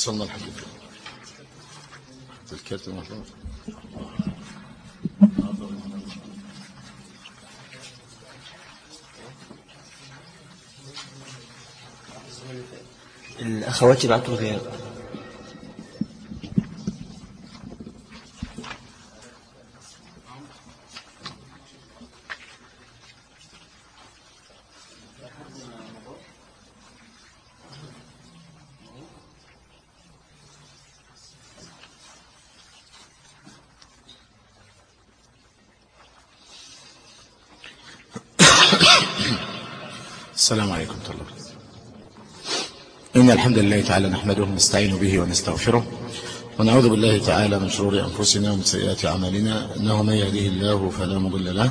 وصلنا لحد الكارت المحفوظ الأخوات يبعتوا غياب السلام عليكم ورحمة الله وبركاته إن الحمد لله تعالى نحمده ونستعين به ونستغفره ونعوذ بالله تعالى من شرور أنفسنا ومن سيئات أعمالنا إنه من يهده الله فلا مضل له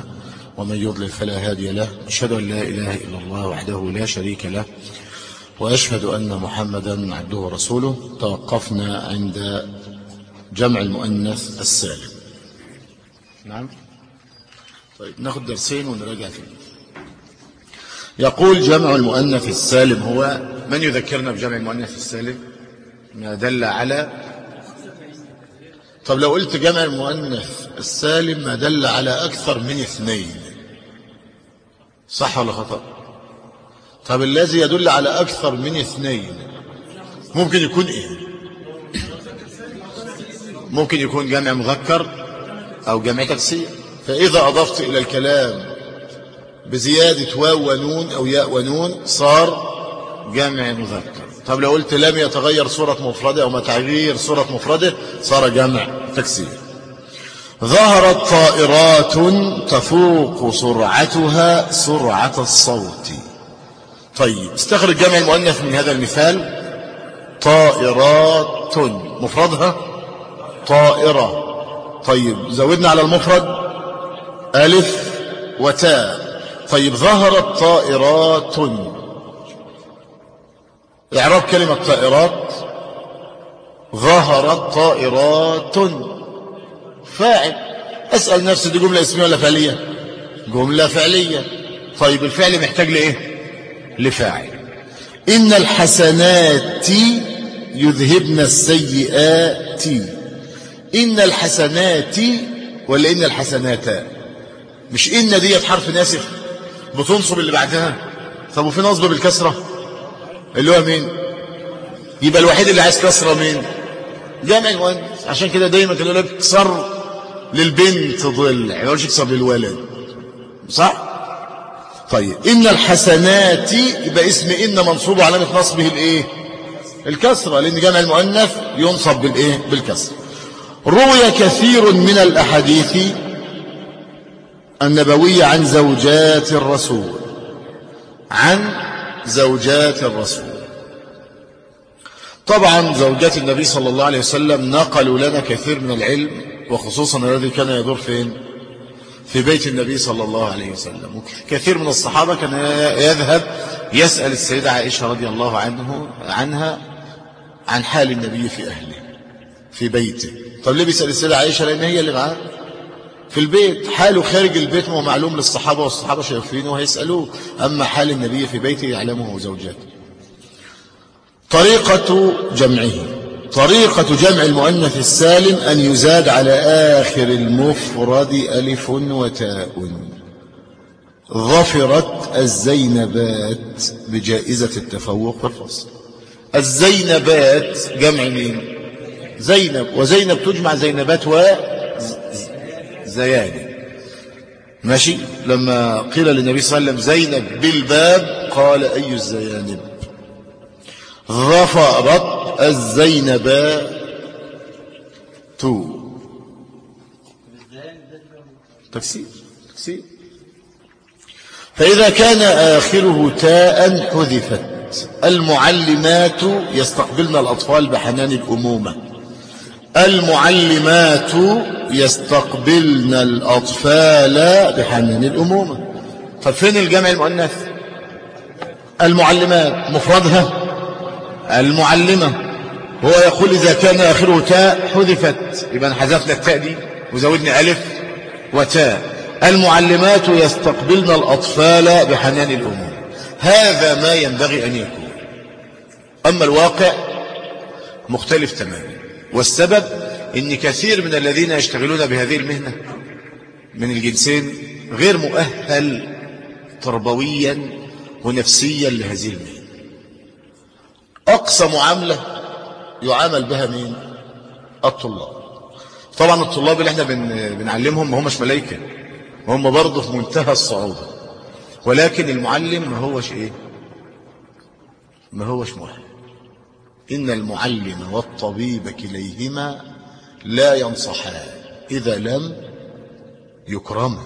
ومن يضلل فلا هادي له أشهد أن لا إله إلا الله وحده لا شريك له وأشهد أن محمدا عبده ورسوله. توقفنا عند جمع المؤنث السالم. نعم. طيب ناخد درسين ونراجع فيه. يقول جمع المؤنث السالم هو من يذكرنا بجمع المؤنث السالم؟ ما دل على طب لو قلت جمع المؤنث السالم ما دل على أكثر من اثنين. صح ولا خطأ؟ طب الذي يدل على أكثر من اثنين ممكن يكون إيه؟ ممكن يكون جمع مذكر أو جمع تكسير فإذا أضفت إلى الكلام بزيادة واو ونون أو ياء ونون صار جمع مذكر. طب لو قلت لم يتغير صورة مفردة أو ما تغيير صورة مفردة صار جمع تكسير. ظهرت طائرات تفوق سرعتها سرعة الصوت. طيب استخرج جمع المؤنث من هذا المثال. طائرات مفردها طائرة. طيب زودنا على المفرد. ألف وتاء. طيب ظهرت طائرات إعراب كلمة طائرات ظهرت طائرات. فاعل. أسأل نفسي دي جملة اسمية ولا فعلية؟ جملة فعلية. طيب الفعل محتاج لإيه؟ لفاعل. إن الحسنات يذهبن السيئات. إن الحسنات ولا إن الحسنات. مش إن ديت حرف ناسخ؟ بتنصب اللي بعدها. طب وفي نصب بالكسرة؟ اللي هو مين؟ يبقى الوحيد اللي عايز كسرة مين؟ جامع المؤنث عشان كده دايما كانوا لك كسر للبنت ضلع ما يقولش كسر للولد. صح؟ طيب. إن الحسنات يبقى اسم إن منصوب علامة نصبه الإيه الكسرة. لأن جمع المؤنث ينصب بالإيه؟ بالكسر. روي كثير من الأحاديث النبوية عن زوجات الرسول. عن زوجات الرسول. طبعا زوجات النبي صلى الله عليه وسلم نقلوا لنا كثير من العلم وخصوصا الذي كان يدور فين؟ في بيت النبي صلى الله عليه وسلم. كثير من الصحابة كان يذهب يسأل السيدة عائشة رضي الله عنه عنها عن حال النبي في أهله في بيته. طب ليه بيسأل السيدة عائشة؟ لأن هي اللي معاه. في البيت. حاله خارج البيت هو معلوم للصحابة والصحابة شايفينه وهيسألوه أما حال النبي في بيته يعلمه زوجاته. طريقة جمعه. طريقة جمع المؤنث السالم أن يزاد على آخر المفرد ألف وتاء. ظفرت الزينبات بجائزة التفوق في الفصل الزينبات جمع مين؟ زينب. وزينب تجمع زينبات وزيانب ماشي؟ لما قيل للنبي صلى الله عليه وسلم زينب بالباب قال أي الزيانب؟ ظفرت الزينبات. تفسير. تفسير. فإذا كان آخره تاء حذفت. المعلمات يستقبلن الأطفال بحنان الأمومة. المعلمات يستقبلن الأطفال بحنان الأمومة ففين الجمع المؤنث؟ المعلمات مفردها. المعلمة. هو يقول إذا كان آخره تاء حذفت. يبقى حذفنا التاء دي وزودنا ألف وتاء. المعلمات يستقبلن الأطفال بحنان الأمور. هذا ما ينبغي أن يكون. أما الواقع مختلف تماما. والسبب إن كثير من الذين يشتغلون بهذه المهنة من الجنسين غير مؤهل تربويا ونفسيا لهذه المهنة. أقصى معاملة يعامل بها مين؟ الطلاب. طبعا الطلاب اللي إحنا بنعلمهم ما همش ملايكة هم برضه في منتهى الصعوبة. ولكن المعلم ما هوش إيه؟ ما هوش مؤهل. إن المعلم والطبيب كليهما لا ينصحان إذا لم يكرما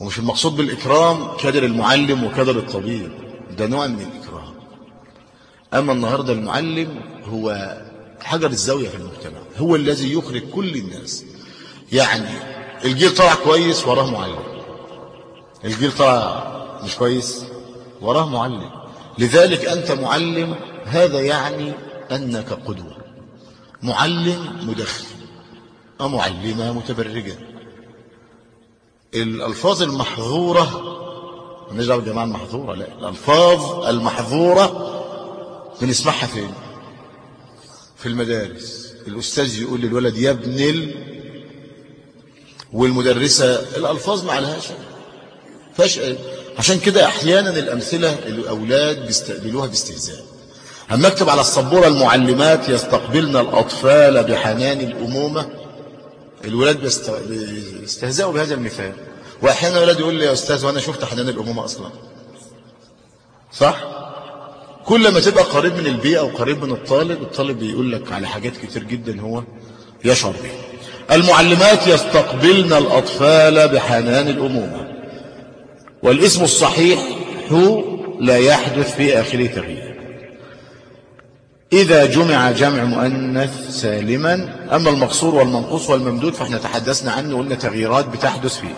ومش المقصود بالإكرام كدر المعلم وكدر الطبيب ده نوع من الإكرام. أما النهاردة المعلم هو حجر الزاوية في المجتمع هو الذي يخرج كل الناس. يعني الجيل طلع كويس وراه معلم الجيل طلع مش كويس وراه معلم. لذلك أنت معلم هذا يعني أنك قدوة معلم مدخن. ومعلمة متبرجة. الألفاظ المحظورة نجعل الجماعة المحظورة لا الألفاظ المحظورة بنسمعها فين؟ في المدارس. الأستاذ يقول للولد يا ابن ال والمدرسة الألفاظ ما عليهاش. فاش عشان كده أحيانا الأمثلة الأولاد بيستقبلوها باستهزاء. أما اكتب على السبورة المعلمات يستقبلن الأطفال بحنان الأمومة؟ الولاد بيستهزئوا بهذا المثال. وأحيانا الولاد يقول لي يا أستاذ وأنا شفت حنان الأمومة أصلا. صح؟ كل ما تبقى قريب من البيئة وقريب من الطالب الطالب بيقول لك على حاجات كتير جدا هو يشعر بها المعلمات يستقبلن الأطفال بحنان الأمومة. والاسم الصحيح هو لا يحدث في آخره تغيير. إذا جمع جمع مؤنث سالما أما المقصور والمنقوص والممدود فإحنا تحدثنا عنه وقلنا تغييرات بتحدث فيه.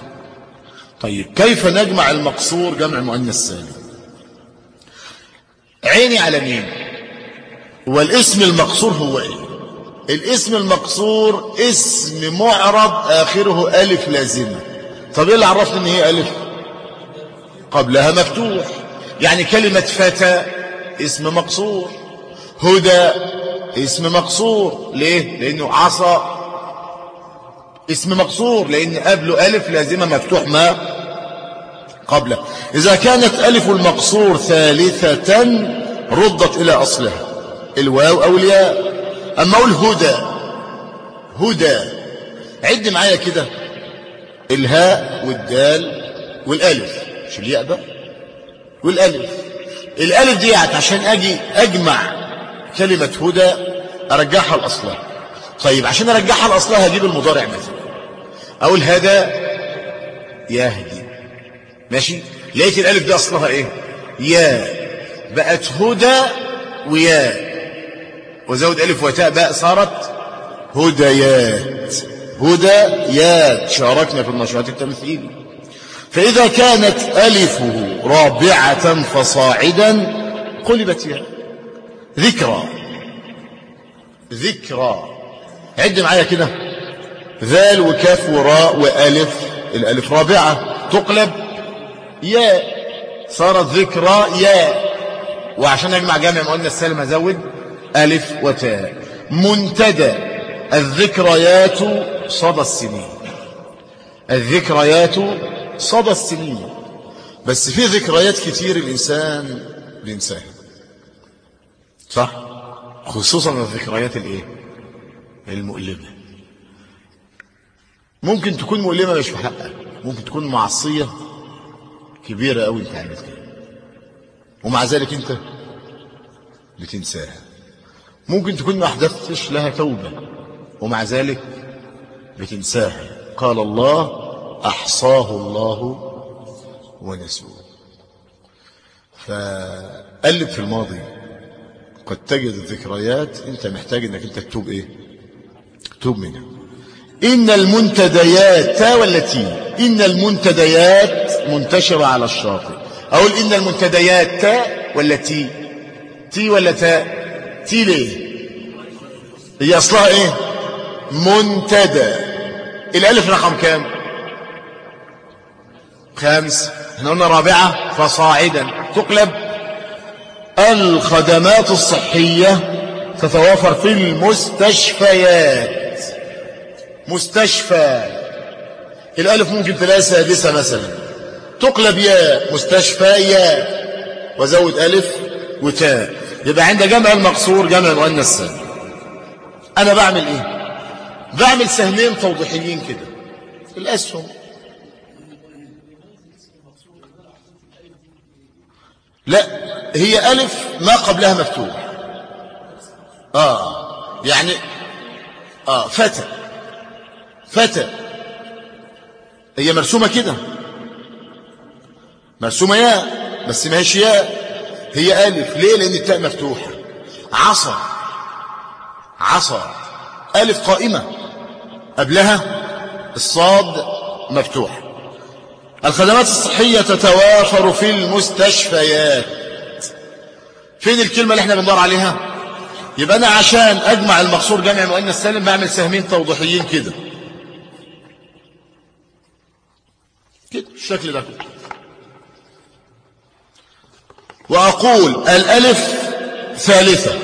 طيب كيف نجمع المقصور جمع مؤنث سالم؟ عيني على مين؟ والاسم المقصور هو إيه؟ الاسم المقصور اسم معرب آخره ألف لازمة طب إيه اللي عرفنا إن هي ألف؟ قبلها مفتوح. يعني كلمة فتى اسم مقصور. هدى اسم مقصور. ليه؟ لأنه عصا. اسم مقصور لأن قبله ألف لازمة مفتوح ما قبله. إذا كانت ألف المقصور ثالثة ردت إلى أصلها. الواو أو الياء أما أقول هدى. هدى عد معايا كده. الهاء والدال والألف. مش الياء بقى والألف. الألف دي عشان أجي أجمع. كلمة هدى أرجعها لأصلها طيب عشان أرجعها لأصلها هجيب المضارع مثلا أقول هدى يهدي ماشي؟ لقيت الألف دي أصلها إيه؟ يا. بقت هدى ويا. وزود ألف وتاء بقى صارت هديات. هديات. شاركنا في النشاط التمثيلي فإذا كانت ألفه رابعة فصاعدا قلبت يا. ذكرى. ذكرى. عد معايا كده. ذال وكاف وراء وألف. الألف رابعة. تقلب. يا. صارت ذكرى. يا. وعشان أجمع جامع مؤنث سالم أزود. ألف وتاء. منتدى. الذكريات صدى السنين. الذكريات صدى السنين. بس في ذكريات كتير الإنسان بينساها. صح؟ خصوصا الذكريات الإيه؟ المؤلمة. ممكن تكون مؤلمة مش في حقك. ممكن تكون معصية كبيرة قوي أنت عملت كده. ومع ذلك أنت بتنساها. ممكن تكون ما احدثتش لها توبة ومع ذلك بتنساها. قال الله أحصاه الله ونسوه. فقلب في الماضي. قد تجد الذكريات أنت محتاج إنك أنت تتوب إيه؟ تتوب منها. إن المنتديات تا ولا تي إن المنتديات منتشرة على الشاطئ. أقول إن المنتديات تا ولا تي ولا تا؟ تي ليه؟ هي أصلها إيه؟ منتدى. الألف رقم كام؟ خامس. إحنا قلنا رابعة فصاعدا. تقلب. الخدمات الصحية تتوافر في المستشفيات. مستشفى. الألف ممكن تلاقي سادسة مثلا. تقلب ياء مستشفيات وزود ألف وتاء. يبقى عند جمع المقصور جمع مؤنث سالم أنا بعمل إيه؟ بعمل سهمين توضيحيين كده. الأسهم. لا هي ألف ما قبلها مفتوح. آه يعني آه فتى فتى. هي مرسومة كده. مرسومة ياء بس ما هيش ياء. هي ألف. ليه؟ لأن التاء مفتوحة. عصا. عصا. ألف قائمة. قبلها الصاد مفتوح. الخدمات الصحية تتوافر في المستشفيات. فين الكلمة اللي إحنا بندور عليها؟ يبقى أنا عشان أجمع المقصور جمع مؤنث سالم بعمل سهمين توضيحيين كده. كده الشكل ده وأقول الألف ثالثة.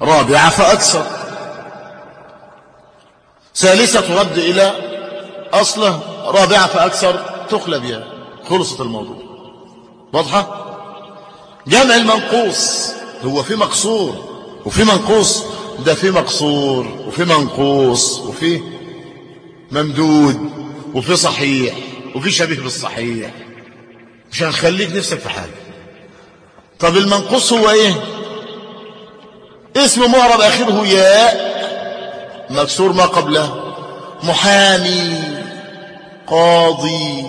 رابعة فأكثر. ثالثة ترد إلى أصله. رابعة فأكثر تقلب يا خلصت الموضوع. واضحة؟ جمع المنقوص هو في مقصور وفي منقوص ده في مقصور وفي منقوص وفي ممدود وفي صحيح وفي شبيه بالصحيح. مش هنخليك نفسك في حاجة. طب المنقوص هو إيه؟ اسم معرب آخره ياء مكسور ما قبله محامي. قاضي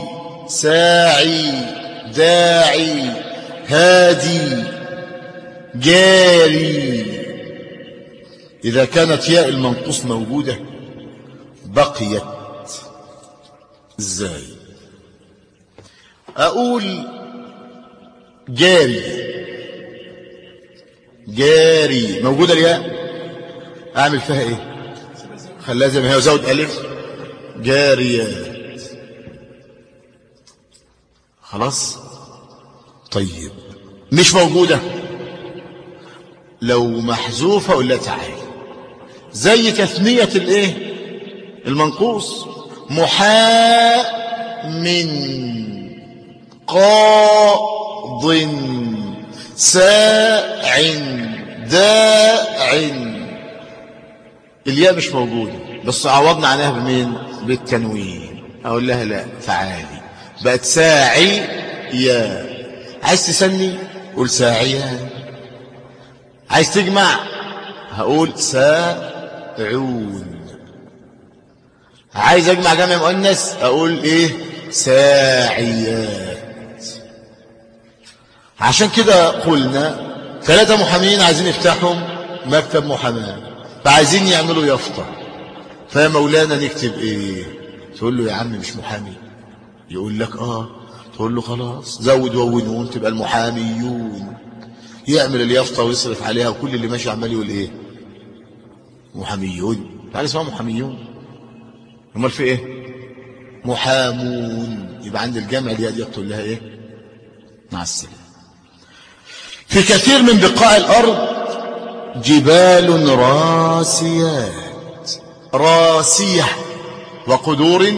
ساعي داعي هادي جاري. إذا كانت ياء المنقوص موجودة بقيت إزاي أقول جاري. جاري. موجودة الياء؟ أعمل فيها إيه؟ خلاها زي ما هي. وزود ألف. جاريات خلاص؟ طيب مش موجودة. لو محذوفة أقول لها تعالي. زي تثنية الإيه؟ المنقوص. محا من قاض ساع داع الياء مش موجودة بس عوضنا عنها بمين؟ بالتنوين. أقول لها لا تعالي. بقت ساعي يا. عايز تسني قول ساعيا عايز تجمع؟ هقول ساعون. عايز أجمع جمع مؤنث؟ أقول إيه؟ ساعيات. عشان كده قلنا ثلاثة محامين عايزين يفتحوا مكتب محاماة. فعايزين يعملوا يافطة. فيا مولانا نكتب إيه؟ تقول له يا عم مش محامي. يقول لك آه. تقول له خلاص. زود وونون تبقى المحاميون. يعمل اليافطة ويصرف عليها وكل اللي ماشي عمال يقول إيه؟ محاميون. تعالى اسمها محاميون. أمال في إيه؟ محامون. يبقى عند الجامع دي دي لها إيه؟ مع السلامة. في كثير من بقاع الأرض جبال راسيات. راسية وقدور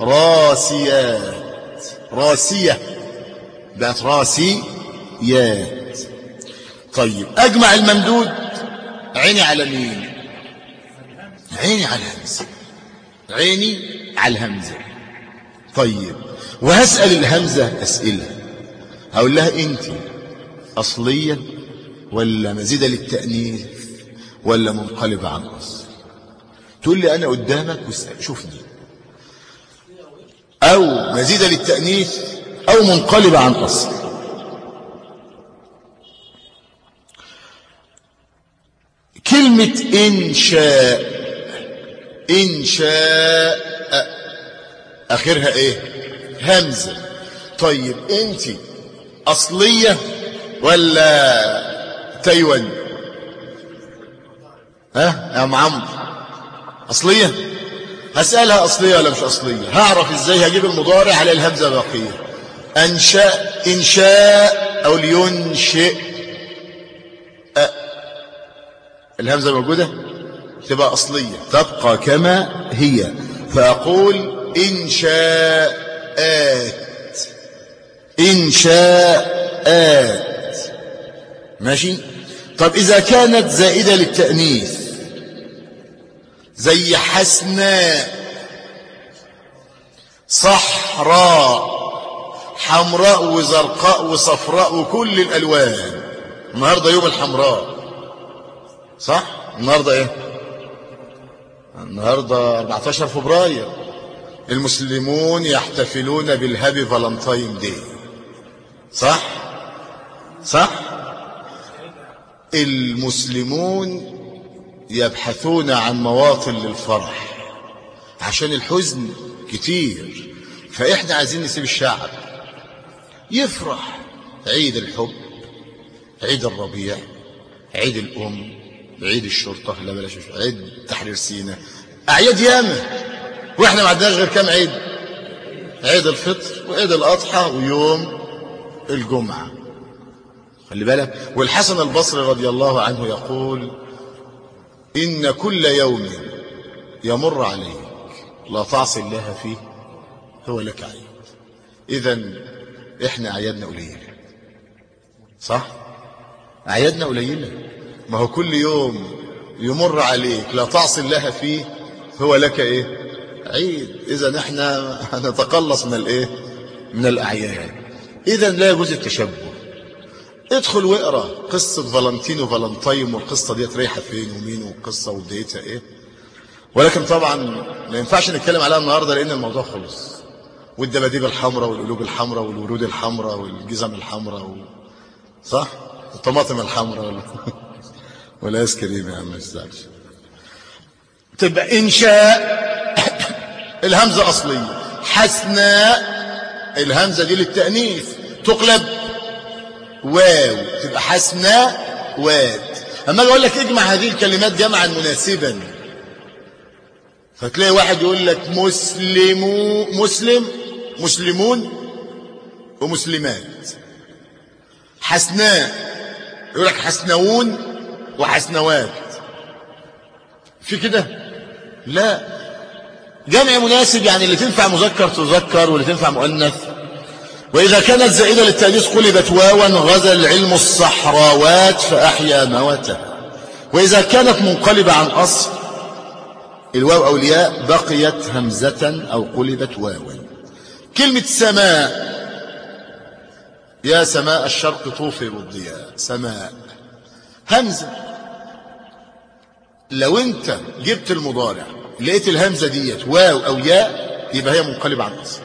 راسيات. راسية. بقت راسيات. طيب أجمع الممدود. عيني على مين عيني على الهمزة. عيني على الهمزة. طيب وهسأل الهمزة أسئلة. هقول لها أنت اصليا ولا مزيده للتأنيث ولا منقلبه عن أصل؟ تقول لي أنا قدامك شوفني. أو مزيده للتأنيث أو منقلبه عن اصل كلمة إنشاء إنشاء آخرها إيه؟ همزة طيب أنت أصلية ولا تايوان؟ ها؟ يا أم عمرو أصلية؟ هسألها أصلية ولا مش أصلية؟ هعرف إزاي هجيب المضارع على الهمزة باقية أنشاء إنشاء أو لينشئ. أ. الهمزة موجودة؟ تبقى أصلية تبقى كما هي. فأقول إنشاءات. إنشاءات. ماشي؟ طب إذا كانت زائدة للتأنيث زي حسناء صحراء حمراء وزرقاء وصفراء وكل الألوان. النهاردة يوم الحمراء. صح؟ النهاردة إيه؟ النهاردة 14 فبراير. المسلمون يحتفلون بالهابي فالنتاين دي صح؟ صح؟ المسلمون يبحثون عن مواطن للفرح عشان الحزن كتير. فإحنا عايزين نسيب الشعب يفرح. عيد الحب عيد الربيع عيد الأم عيد الشرطة لا بلاش عيد تحرير سينا. أعياد ياما وإحنا ما عندناش غير كام عيد؟ عيد الفطر وعيد الأضحى ويوم الجمعة. خلي بالك والحسن البصري رضي الله عنه يقول إن كل يوم يمر عليك. لا تعصي الله فيه هو لك عيد. إذا إحنا أعيادنا قليلة صح؟ أعيادنا قليلة ما هو كل يوم يمر عليك لا تعصي الله فيه هو لك إيه؟ عيد. إذا إحنا هنتقلص من الإيه؟ من الأعياد. إذا لا يجوز التشبه. ادخل واقرأ قصة فالنتين وفالنتاين والقصة ديت رايحة فين ومين والقصة وبدايتها إيه. ولكن طبعا ما ينفعش نتكلم عليها النهاردة لأن الموضوع خلص. والدباديب الحمراء والقلوب الحمراء والورود الحمراء والجزم الحمراء و... صح؟ الطماطم الحمراء ولا ولا ايس كريم يا عم ما تزعلش تبقى انشاء الهمزة أصلية. حسناء الهمزة دي للتأنيث. تقلب. واو تبقى حسناء واد أما أجي أقول لك اجمع هذه الكلمات جمعا مناسبا. فتلاقي واحد يقول لك مسلمو مسلم مسلمون ومسلمات. حسناء يقول لك حسنوون وحسنوات. في كده؟ لا. جمع مناسب يعني اللي تنفع مذكر تذكر واللي تنفع مؤنث. وإذا كانت زائدة للتأنيث قلبت واوا غزا العلم الصحراوات فأحيا موتها. وإذا كانت منقلبة عن أصل الواو أو الياء بقيت همزة أو قلبت واوا. كلمة سماء. يا سماء الشرق طوفي بالضياء سماء. همزة. لو انت جبت المضارع لقيت الهمزة ديت واو أو ياء يبقى هي منقلبة عن أصل.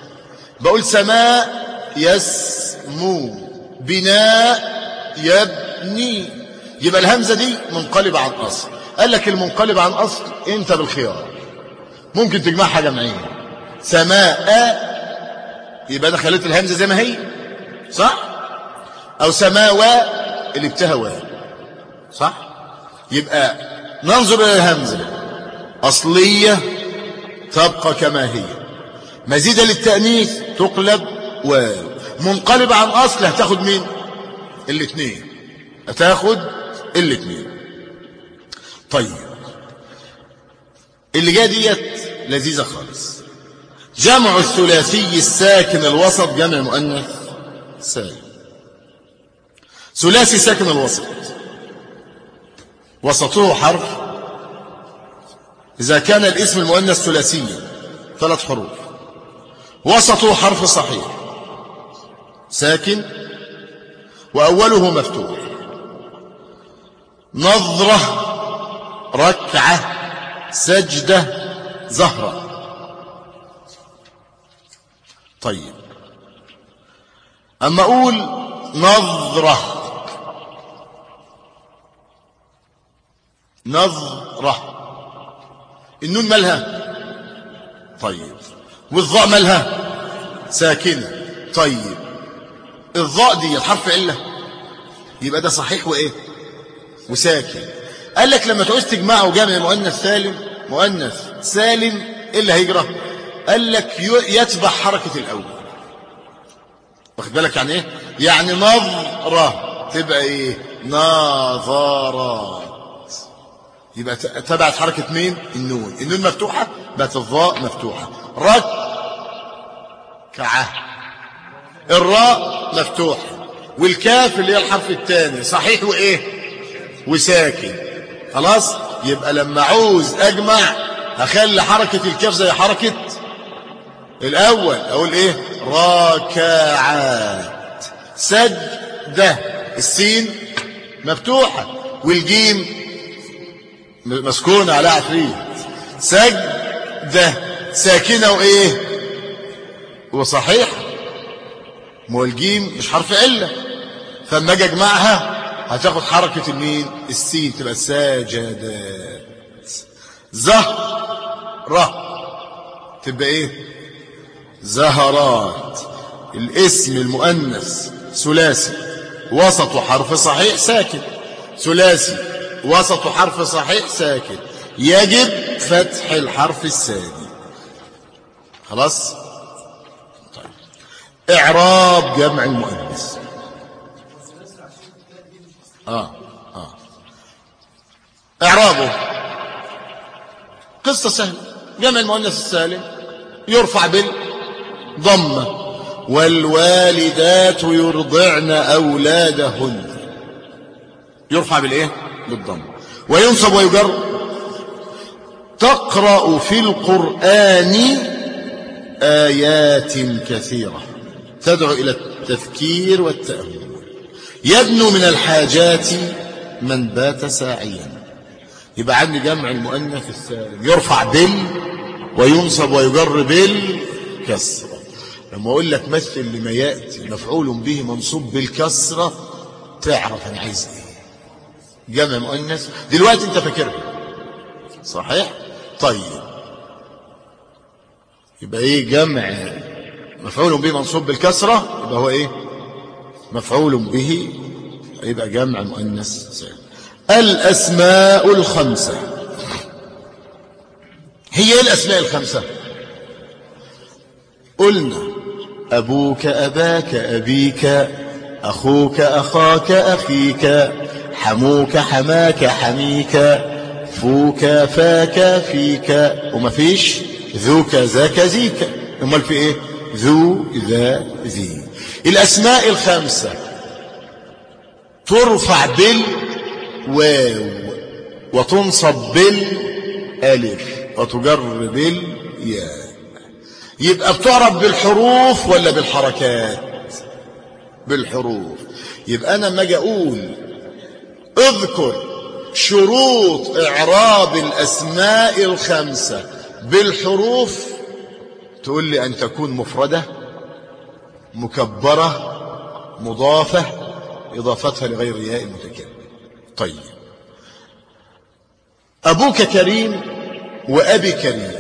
بقول سماء يسمو بناء يبني. يبقى الهمزة دي منقلبة عن أصل. قال لك المنقلب عن أصل أنت بالخيار. ممكن تجمعها جمعين. سماء يبقى أنا خليت الهمزة زي ما هي. صح؟ أو سماوى اللي بتهوى صح؟ يبقى ننظر إلى الهمزة. أصلية تبقى كما هي. مزيدة للتأنيث تقلب واو. منقلب عن أصل هتاخد مين؟ الاثنين. هتاخد الاثنين. طيب. اللي جاية ديت لذيذة خالص. جمع الثلاثي الساكن الوسط جمع مؤنث سالم ثلاثي ساكن الوسط. وسطه حرف. إذا كان الاسم المؤنث ثلاثيا ثلاث حروف. وسطه حرف صحيح. ساكن وأوله مفتوح. نظرة ركعة سجدة زهرة. طيب. أما أقول نظرة. نظرة. النون مالها؟ طيب. والظاء مالها؟ ساكنة. طيب. الظاء دي حرف علة يبقى ده صحيح وإيه؟ وساكن. قال لك لما تعوز تجمعه جمع مؤنث سالم مؤنث سالم إيه اللي هيجرى؟ قال لك يتبع حركة الأول. واخد بالك يعني إيه؟ يعني نظرة. تبقى إيه؟ نظرات يبقى تبعت حركة مين؟ النون. النون مفتوحة بقت الظاء مفتوحة. ركعة الراء مفتوحة والكاف اللي هي الحرف الثاني صحيح وإيه؟ وساكن. خلاص؟ يبقى لما عاوز أجمع هخلي حركة الكاف زي حركة الأول أقول إيه؟ راكعات. سجدة. السين مفتوحة والجيم مسكونة على عفريت. سجدة. ساكنة وإيه؟ وصحيح ما هو الجيم مش حرف علة فلما أجي أجمعها هتاخد حركة المين السين تبقى ساجدات. زهرة. تبقى إيه؟ زهرات. الاسم المؤنث ثلاثي. وسط حرف صحيح ساكن ثلاثي. وسط حرف صحيح ساكن يجب فتح الحرف الثاني. خلاص؟ إعراب جمع المؤنث. آه آه. إعرابه. قصة سهلة. جمع المؤنث السالم يرفع بالضمة. والوالدات يرضعن أولادهن. يرفع بالإيه؟ بالضمة. وينصب ويجر. تقرأ في القرآن آيات كثيرة. تدعو إلى التفكير والتأمل. يدنو من الحاجات من بات ساعيا. يبقى عندي جمع المؤنث السالم. يرفع بال وينصب ويجر بالكسره لما أقول لك مثل لما يأتي مفعول به منصوب بالكسرة تعرف أنا عايز إيه. جمع مؤنث. دلوقتي أنت فاكرها. صحيح؟ طيب. يبقى إيه جمع مفعول به منصوب بالكسرة يبقى هو إيه؟ مفعول به يبقى جمع مؤنث سالم الأسماء الخمسة. هي إيه الأسماء الخمسة؟ قلنا أبوك أباك أبيك أخوك أخاك أخيك حموك حماك حميك فوك فاك فيك. وما فيش؟ ذوك ذاك ذيك. أمال في إيه؟ ذو ذا ذي. الأسماء الخمسة. ترفع بالواو وتنصب بالالف وتجر بالياء يبقى بتعرف بالحروف ولا بالحركات؟ بالحروف. يبقى أنا لما أجي أقول اذكر شروط إعراب الأسماء الخمسة بالحروف تقول لي أن تكون مفردة مكبرة مضافة إضافتها لغير ياء المتكلم. طيب. أبوك كريم وأبي كريم.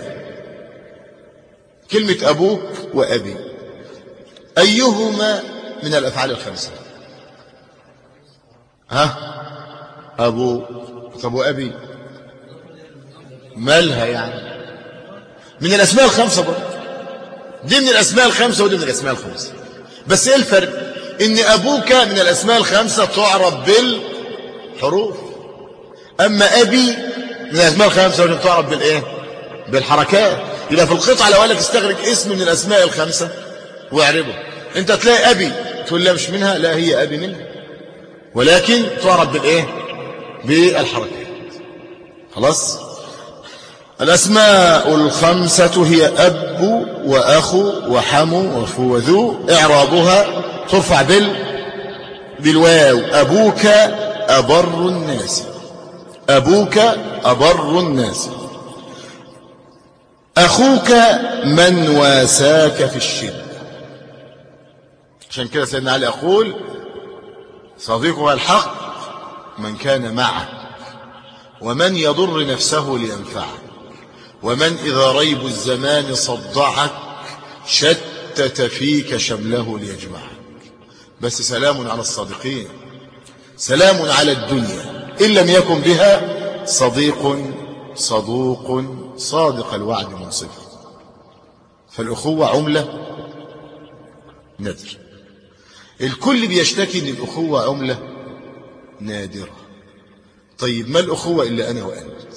كلمة أبوك وأبي. أيهما من الأفعال الخمسة؟ ها؟ ابو طب وأبي؟ مالها يعني؟ من الأسماء الخمسة برضه. دي من الأسماء الخمسة ودي من الأسماء الخمسة. بس إيه الفرق؟ إن أبوك من الأسماء الخمسة تعرف بالحروف. أما أبي من الأسماء الخمسة ودي تعرف بالايه بالحركات. يبقى في القطعة لو قال لك استخرج اسم من الأسماء الخمسة واعربه. أنت تلاقي أبي تقول لا مش منها لا هي أبي منها. ولكن تعرف بالايه بالحركات. خلاص؟ الأسماء الخمسة هي أب وأخو وحمو وفو وذو. إعرابها ترفع بال بالواو. أبوك أبر الناس. أبوك أبر الناس. أخوك من واساك في الشدة عشان كده سيدنا علي يقول صديقها الحق من كان معك ومن يضر نفسه لينفعك. ومن إذا ريب الزمان صدعك شتت فيك شمله ليجمعك. بس سلام على الصادقين سلام على الدنيا. إن لم يكن بها صديق صدوق صادق الوعد منصف. فالأخوة عملة نادر الكل بيشتكي إن الأخوة عملة نادرة. طيب ما الأخوة إلا أنا وأنت؟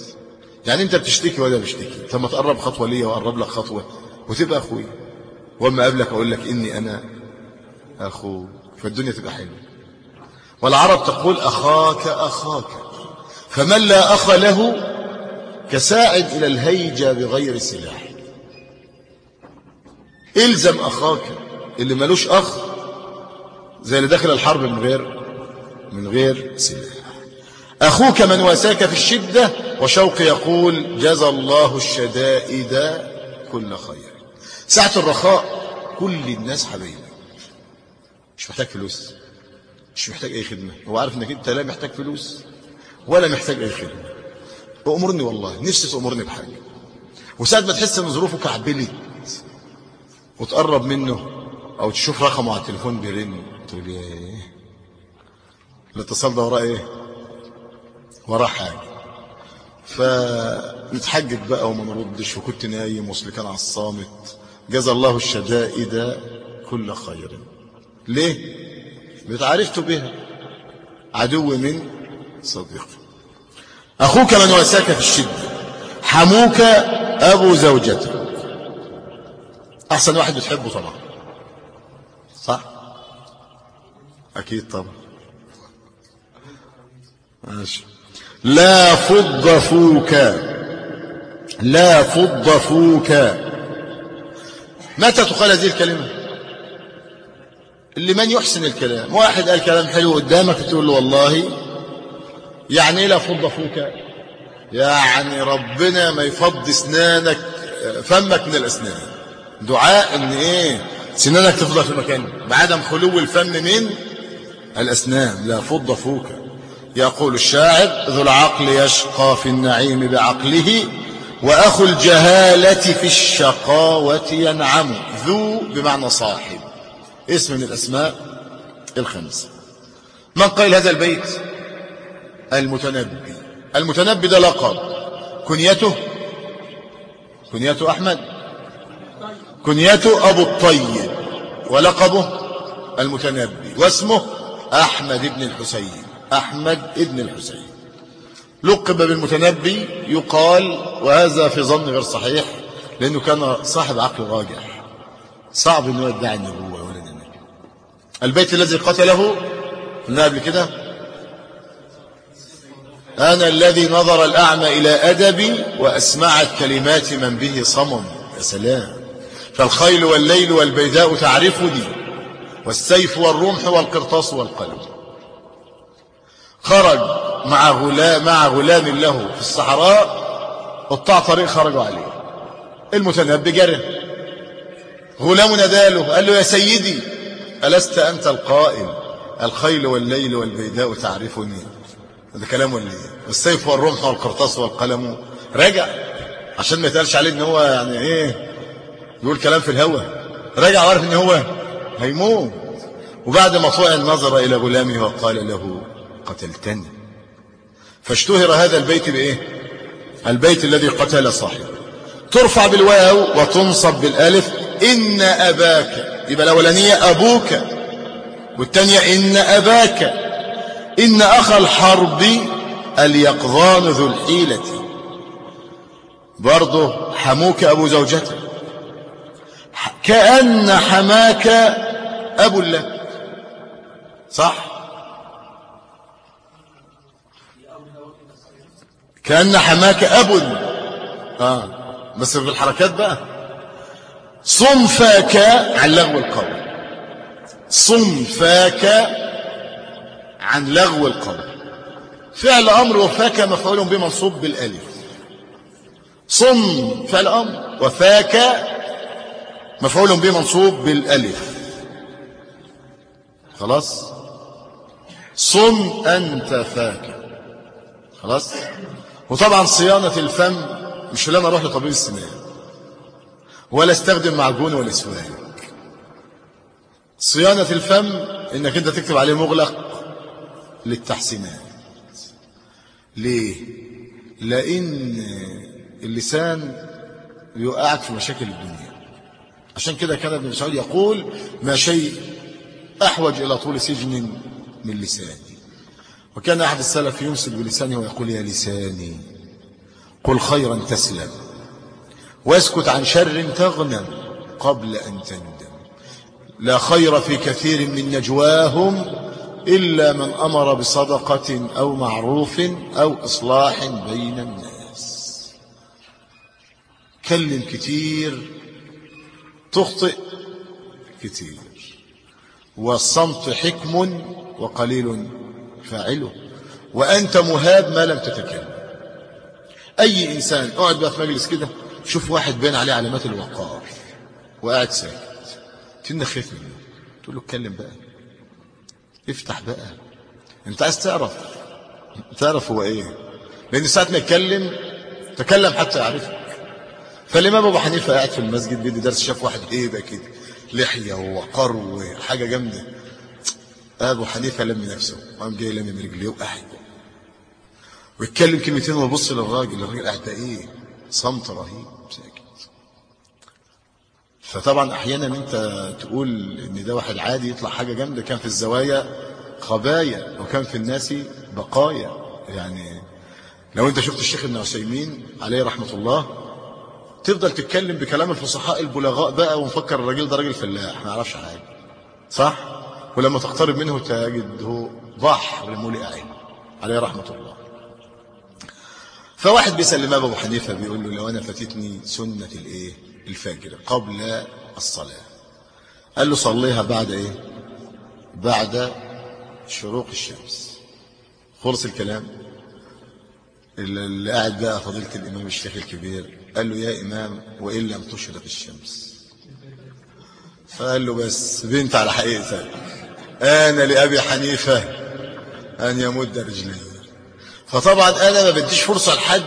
يعني أنت بتشتكي ولا بشتكي. طب ما تقرب خطوة ليا وأقرب لك خطوة. وتبقى أخوي. وأما قبلك أقول لك إني أنا أخوك. فالدنيا تبقى حلوة. والعرب تقول أخاك أخاك. فمن لا أخ له كساعد إلى الهيجة بغير سلاح. إلزم أخاك اللي ملوش أخ زي اللي داخل الحرب من غير من غير سلاح. أخوك من واساك في الشدة وشوق يقول جزى الله الشدائد كل خير. ساعة الرخاء كل الناس حبايبي. مش محتاج فلوس. مش محتاج أي خدمة. هو عارف أنك أنت لا محتاج فلوس ولا محتاج أي خدمة. أمرني والله نفسي تأمرني بحاجة. وساعة ما تحس أن ظروفه كعبلت وتقرب منه أو تشوف رقمه على التليفون بيرن تقول إيه الاتصال ده وراه إيه؟ وراه حاجة فنتحجج بقى وما نردش وكنت نايم وصل كان على الصامت. جزى الله الشدائد كل خير. ليه؟ بتعرفت بها. عدو من صديق. أخوك من واساك في الشدة. حموك أبو زوجتك أحسن واحد بتحبه طبعا. صح؟ أكيد طبعا. ماشي. لا فض فوك. لا فض فوك. متى تقال هذه الكلمة؟ اللي من يحسن الكلام. واحد قال كلام حلو قدامك تقول له والله يعني إيه لا فض فوك؟ يعني ربنا ما يفض إسنانك فمك من الأسنان. دعاء إن إيه؟ سنانك تفضل في مكانها بعدم خلو الفم من الأسنان. لا فض فوك. يقول الشاعر ذو العقل يشقى في النعيم بعقله وأخو الجهالة في الشقاوة ينعم. ذو بمعنى صاحب. اسم من الأسماء الخمسة من قال هذا البيت؟ المتنبي. المتنبي ده لقب. كنيته؟ كنيته أحمد. كنيته أبو الطيب. ولقبه؟ المتنبي. واسمه أحمد بن الحسين. أحمد بن الحسين. لقب بالمتنبي يقال وهذا في ظن غير صحيح لأنه كان صاحب عقل راجح. صعب أنه يدعي النبوة ولا النبي. البيت الذي قتله قلنا قبل كده؟ أنا الذي نظر الأعمى إلى أدبي وأسمعت كلمات من به صمم. يا سلام. فالخيل والليل والبيداء تعرفني والسيف والرمح والقرطاس والقلم. خرج مع غلام مع غلام له في الصحراء قطاع طريق خرجوا عليه. المتنبي جرى غلام ناداله قال له يا سيدي ألست أنت القائل؟ الخيل والليل والبيداء تعرفني. هذا كلام ولا إيه؟ والسيف والرمح والقرطاس والقلم. رجع. عشان ما يتقالش عليه إن هو يعني إيه؟ يقول كلام في الهوى. رجع وعرف إن هو هيموت وبعد ما طلع نظر إلى غلامه وقال له قتلتني فاشتهر هذا البيت بإيه؟ البيت الذي قتل صاحبه. ترفع بالواو وتنصب بالألف إن أباك. يبقى الأولانية أبوك والثانيه إن أباك. إن اخا الحرب اليقظان ذو الحيلة. برضه حموك أبو زوجته. كأن حماك أبو لك صح؟ كأن حماك أب آه. بس في الحركات بقى. صم فاك عن لغو القول. صم فاك عن لغو القول. فعل أمر وفاك مفعول به منصوب بالألف. صم فعل أمر وفاك مفعول به منصوب بالألف. خلاص؟ صم أنت فاك. خلاص؟ وطبعا صيانة الفم مش لما أروح لطبيب السنان ولا أستخدم معجون ولا سواك. صيانة الفم إنك أنت تكتب عليه مغلق للتحسينات. ليه؟ لأن اللسان يوقعك في مشاكل الدنيا. عشان كده كان ابن مسعود يقول ما شيء أحوج إلى طول سجن من لساني. وكان أحد السلف يمسك بلسانه ويقول يا لساني قل خيرا تسلم واسكت عن شر تغنم قبل أن تندم. لا خير في كثير من نجواهم إلا من أمر بصدقة أو معروف أو إصلاح بين الناس. كلم كتير تخطئ كتير والصمت حكم وقليل فاعله. وأنت مهاب ما لم تتكلم. أي إنسان أقعد بقى في مجلس كده شوف واحد بين عليه علامات الوقار. وقاعد ساكت. تنه خايف منه. تقول له اتكلم بقى. افتح بقى. أنت عايز تعرف. تعرف هو إيه. لأن ساعة ما يتكلم تكلم حتى يعرفك. فالإمام أبو حنيفة قاعد في المسجد بيدي درس شاف واحد هيبه كده. لحية ووقار وحاجة جامدة. أبو حنيفة لم نفسه قام جاي لم رجليه وقاعد ويتكلم كلمتين ويبص للراجل الراجل قاعد إيه صمت رهيب ساكت. فطبعا أحيانا أنت تقول إن ده واحد عادي يطلع حاجة جامدة كان في الزوايا خبايا وكان في الناس بقايا. يعني لو أنت شفت الشيخ ابن عثيمين عليه رحمة الله تفضل تتكلم بكلام الفصحاء البلغاء بقى ومفكر الراجل ده راجل فلاح ما يعرفش حاجة. صح؟ ولما تقترب منه تجده بحر ملئ علم عليه رحمة الله. فواحد بيسأل الإمام أبو حنيفة بيقول له لو أنا فاتتني سنة الإيه؟ الفجر قبل الصلاة. قال له صليها بعد إيه؟ بعد شروق الشمس. خلص الكلام. اللي قاعد بقى فضيلة الإمام الشيخ الكبير قال له يا إمام وإن لم تشرق الشمس. فقال له بس بنت على حقيقتك أنا لأبي حنيفة أن يمد رجليه. فطبعا أنا ما بديش فرصة لحد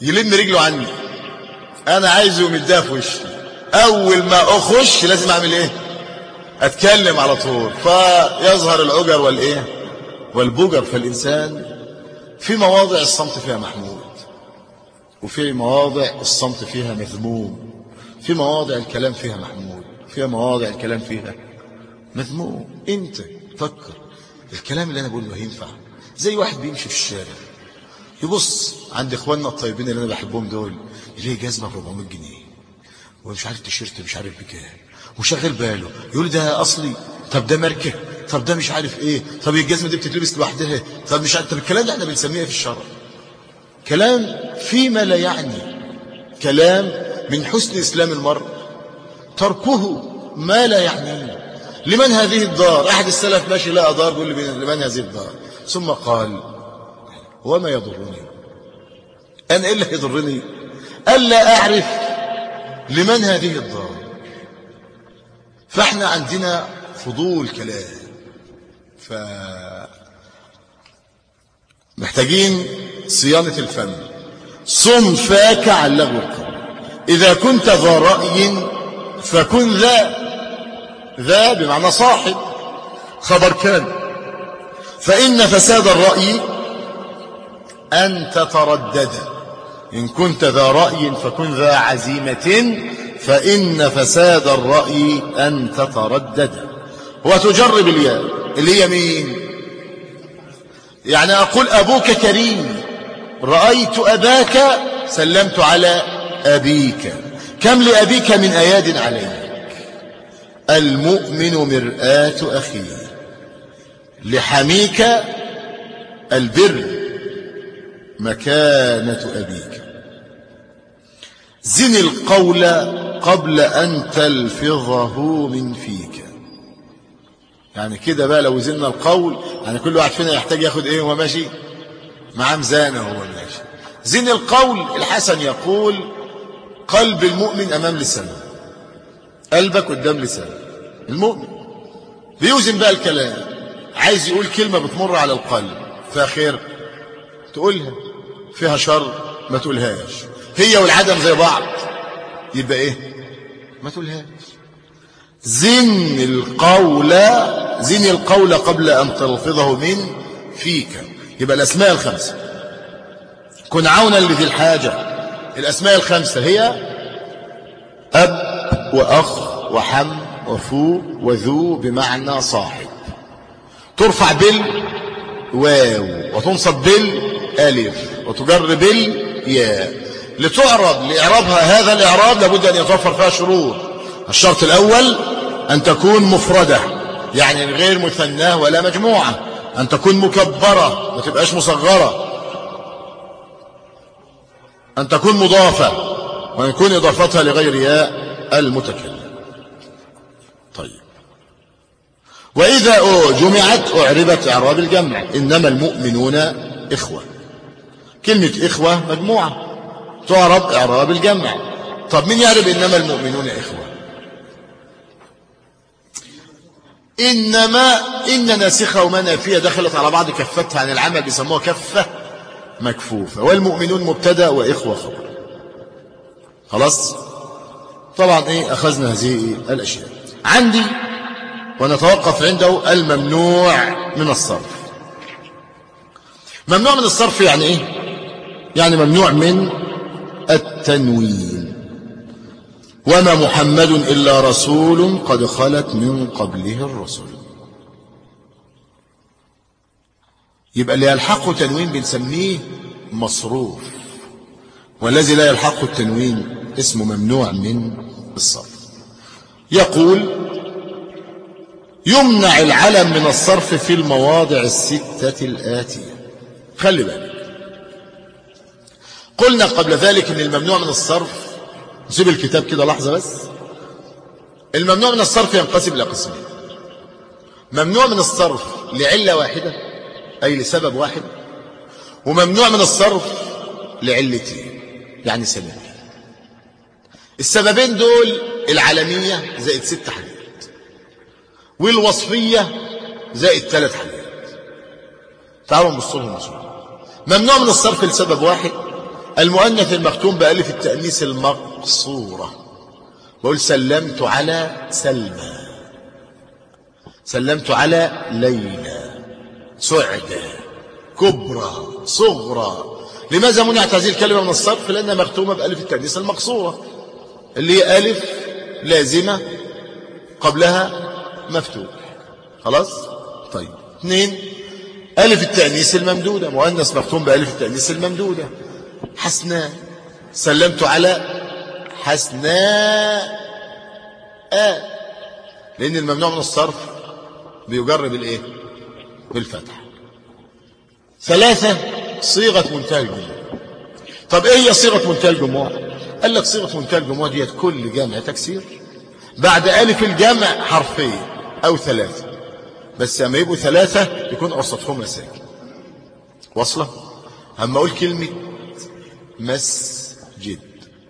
يلم رجله عني. أنا عايزه يمدها في وشي. أول ما أخش لازم أعمل إيه؟ أتكلم على طول. فيظهر العجر والإيه؟ والبجر فالانسان في مواضع الصمت فيها محمود وفي مواضع الصمت فيها مذموم في مواضع الكلام فيها محمود في مواضع الكلام فيها مذموم. انت فكر. الكلام اللي أنا بقوله هينفع زي واحد بيمشي في الشارع. يبص عند اخواننا الطيبين اللي أنا بحبهم دول يلاقي جزمة ب 400 جنيه. ومش عارف تيشيرت مش عارف بكام. وشغل باله. يقول ده أصلي. طب ده ماركه طب ده مش عارف إيه. طب الجزمة دي بتتلبس لوحدها. طب مش عارف طب الكلام ده إحنا بنسميه في الشرع. كلام فيما لا يعني. كلام من حسن إسلام المرء. تركه ما لا يعنيه لمن هذه الدار؟ أحد السلف ماشي لقى دار بيقول لي لمن هذه الدار؟ ثم قال وما يضرني. أنا إيه اللي يضرني ألا أعرف لمن هذه الدار؟ فإحنا عندنا فضول كلام. ف محتاجين صيانة الفم. صم فاك عن لغو القول إذا كنت ذا رأي فكن ذا ذا بمعنى صاحب. خبر كان. فإن فساد الرأي أن تتردد. إن كنت ذا رأي فكن ذا عزيمة. فإن فساد الرأي أن تتردد. وتجر بالياء. اللي هي مين يعني أقول أبوك كريم. رأيت أباك سلمت على أبيك. كم لأبيك من أياد عليك؟ المؤمن مرآة أخيه. لحميك البر مكانة أبيك. زن القول قبل أن تلفظه من فيك. يعني كده بقى لو زلنا القول يعني كل واحد فينا يحتاج ياخد إيه وهو ماشي؟ معاه ميزانة وهو ماشي. زين القول الحسن يقول قلب المؤمن أمام لسانه. قلبك قدام لسانه المؤمن بيوزن بقى الكلام. عايز يقول كلمة بتمر على القلب. فيها خير؟ تقولها. فيها شر؟ ما تقولهاش. هي والعدم زي بعض. يبقى إيه؟ ما تقولهاش. زن القول زن القول قبل أن تلفظه من فيك. يبقى الأسماء الخمسة. كن عونا لذي الحاجة. الأسماء الخمسة هي أب وأخ وحم وفو وذو بمعنى صاحب. ترفع بال واو. وتنصب بال ألف. وتجر بال ياء. لتعرب لإعرابها هذا الإعراب لابد أن يتوفر فيها شروط. الشرط الأول أن تكون مفردة يعني غير مثناة ولا مجموعة. أن تكون مكبرة ما تبقاش مصغرة. أن تكون مضافة وأن يكون إضافتها لغير ياء. المتكلم. طيب. وإذا جمعت أعربت إعراب الجمع. إنما المؤمنون إخوة. كلمة إخوة مجموعة. تعرب إعراب الجمع. طب مين يعرف إنما المؤمنون إخوة؟ إنما إن ناسخة وما نافية دخلت على بعض كفتها عن العمل بيسموها كفة مكفوفة. والمؤمنون مبتدأ وإخوة خبر. خلاص؟ طبعا إيه أخذنا هذه الأشياء. عندي ونتوقف عنده الممنوع من الصرف. ممنوع من الصرف يعني إيه؟ يعني ممنوع من التنوين. وما محمد إلا رسول قد خلت من قبله الرسل. يبقى اللي يلحقه تنوين بنسميه مصروف. والذي لا يلحقه التنوين اسمه ممنوع من الصرف يقول يمنع العلم من الصرف في المواضع الستة الآتية. خلي بالك. قلنا قبل ذلك إن الممنوع من الصرف نسيب الكتاب كده لحظة بس. الممنوع من الصرف ينقسم إلى قسمين. ممنوع من الصرف لعلة واحدة أي لسبب واحد وممنوع من الصرف لعلتين يعني سببين السببين دول العالمية زائد ست حاجات والوصفية زائد ثلاث حاجات. تعالوا نبص لهم ممنوع من الصرف لسبب واحد المؤنث المختوم بألف التأنيث المقصورة. بقول سلمت على سلمى. سلمت على ليلى. سعدة كبرى. صغرى. لماذا منعت هذه الكلمة من الصرف؟ لأنها مختومة بألف التأنيث المقصورة. اللي هي ألف لازمة قبلها مفتوح. خلاص؟ طيب. اثنين ألف التأنيث الممدودة. مؤنث مختوم بألف التأنيث الممدودة. حسناء سلمت على حسناء آه. لأن الممنوع من الصرف بيجرب الإيه؟ بالفتح. ثلاثة صيغة منتهى الجموع طب إيه هي صيغة منتهى الجموع قال لك صيغة منتهى الجموع ديت كل جمع تكسير. بعد ألف الجمع حرفين أو ثلاثة. بس لما يبقوا ثلاثة يكون أوسطهما ساكن واصلة؟ أما أقول كلمة مسجد.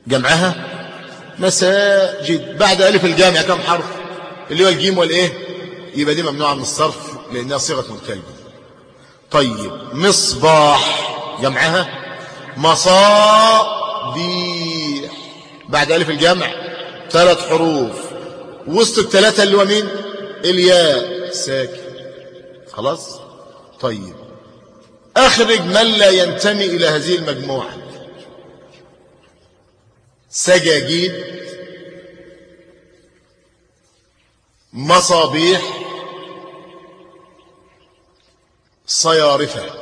جمعها؟ مساجد. بعد ألف الجامع كم حرف؟ اللي هو الجيم والإيه؟ يبقى دي ممنوعة من الصرف لأنها صيغة منتهى طيب مصباح. جمعها؟ مصابيح بعد ألف الجمع ثلاث حروف. وسط الثلاثة اللي هو مين؟ الياء. ساكن. خلاص؟ طيب. أخرج من لا ينتمي إلى هذه المجموعة. سجاجيد مصابيح صيارفة.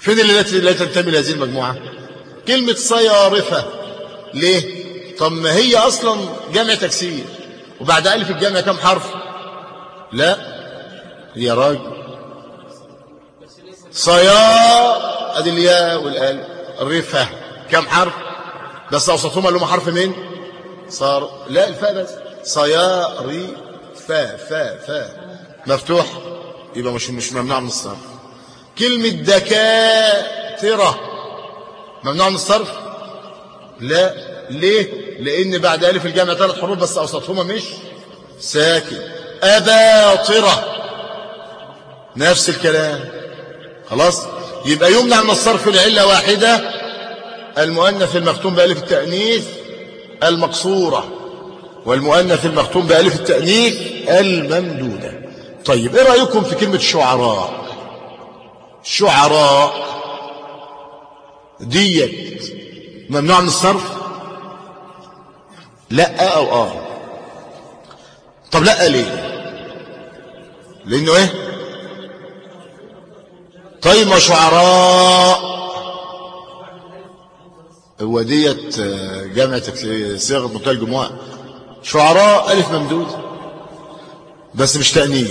فين اللي لا تنتمي لهذه المجموعة؟ كلمة صيارفة. ليه؟ طب ما هي أصلا جمع تكسير وبعد ألف الجمع كم حرف؟ لا. يا راجل صيا ادي الياء والآل. الرفة كم حرف؟ بس اوسطهما اللي هم حرف مين؟ صار. لا الفاء بس. صيا ري فا فا فا مفتوح. يبقى مش مش ممنوع من الصرف. كلمة دكاترة ممنوع من الصرف؟ لا. ليه؟ لأن بعد ألف الجامع ثلاث حروف بس أوسطهما مش ساكن. أباطرة. نفس الكلام. خلاص؟ يبقى يمنع من الصرف لعلة واحدة. المؤنث المختوم بألف التأنيث المقصورة. والمؤنث المختوم بألف التأنيث الممدودة. طيب إيه رأيكم في كلمة شعراء؟ شعراء ديت ممنوع من الصرف؟ لا أو آه. طب لا ليه؟ لأنه إيه؟ طيب ما شعراء. هو ديت آه، جامعة صيغة منتهى الجموع شعراء ألف ممدود بس مش تأنيث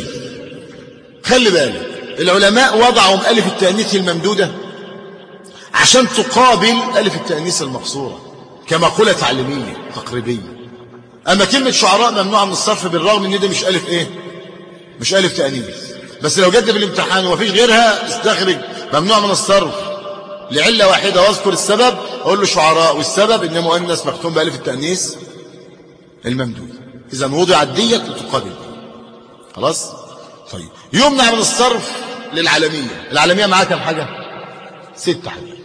خلي بالك العلماء وضعوا ألف التأنيث الممدودة عشان تقابل ألف التأنيث المقصورة كمقولة تعليمية تقريبية. أما كلمة شعراء ممنوعة من الصرف بالرغم إن ده مش ألف إيه؟ مش ألف تأنيث. بس لو جد في الامتحان ومفيش غيرها استخرج. ممنوع من الصرف. لعلة واحدة واذكر السبب أقول له شعراء والسبب إن مؤنث مختوم بألف التأنيث الممدود. إذا وضع الدية لتقابل. خلاص؟ طيب. يمنع من الصرف للعالمية العالمية معاها كم حاجة؟ ست حاجات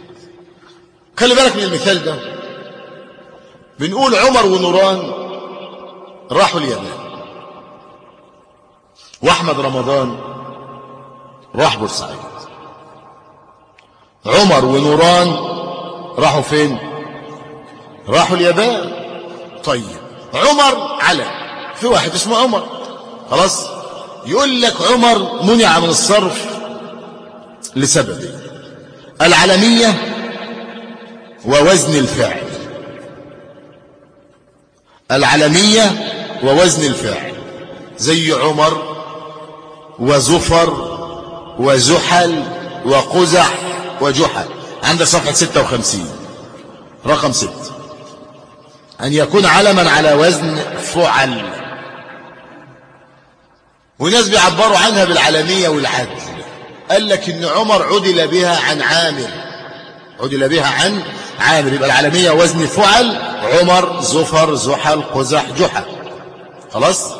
خلي بالك من المثال ده. بنقول عمر ونوران راحوا اليابان. وأحمد رمضان راح بورسعيد. عمر ونوران راحوا فين؟ راحوا اليابان. طيب عمر على. في واحد اسمه عمر. خلاص؟ يقول لك عمر منع من الصرف. لسبب العلمية ووزن الفعل العلمية ووزن الفعل زي عمر وزفر وزحل وقزح وجحل. عند صفحة 56 رقم 6 أن يكون علما على وزن فعل. وناس بيعبروا عنها بالعالمية والعدل. قال لك إن عمر عدل بها عن عامر. عدل بها عن عامر. يبقى العالمية وزن فعل عمر زفر زحل قزح جحا خلاص؟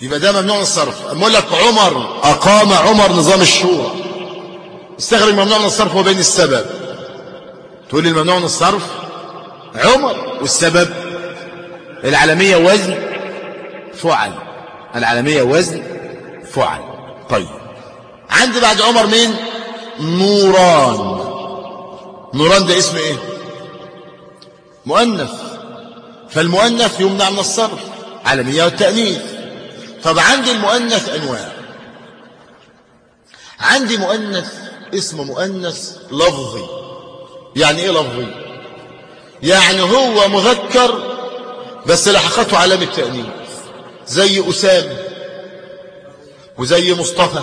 يبقى ده ممنوع من الصرف. أقول لك عمر أقام عمر نظام الشورى. استخرج ممنوع من الصرف وبين السبب. تقول لي الممنوع من الصرف؟ عمر والسبب. العالمية وزن فعل. العالمية وزن فعل. طيب. عندي بعد عمر مين؟ نوران. نوران ده اسم إيه؟ مؤنث. فالمؤنث يمنع من الصرف عالمية والتأنيث. طب عندي المؤنث أنواع عندي مؤنث اسمه مؤنث لفظي. يعني إيه لفظي؟ يعني هو مذكر بس لحقته علامة تأنيث زي أسامة وزي مصطفى.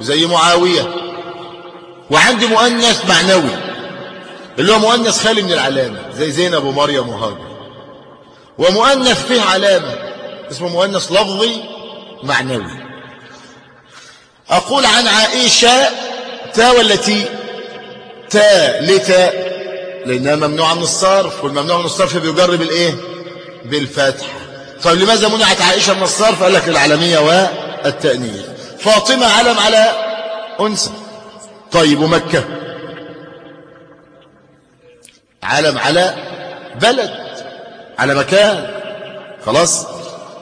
وزي معاوية. وعندي مؤنث معنوي اللي هو مؤنث خالي من العلامة زي زينب ومريم وهاجر. ومؤنث فيه علامة اسمه مؤنث لفظي معنوي. أقول عن عائشة تا والتي تا لتا لأنها ممنوعة من الصرف والممنوع من الصرف بيجرب الإيه؟ بالفتح. طيب لماذا منعت عائشة من الصرف؟ قال لك العالمية والتأنيث. فاطمة علم على أنثى. طيب ومكة؟ علم على بلد على مكان. خلاص؟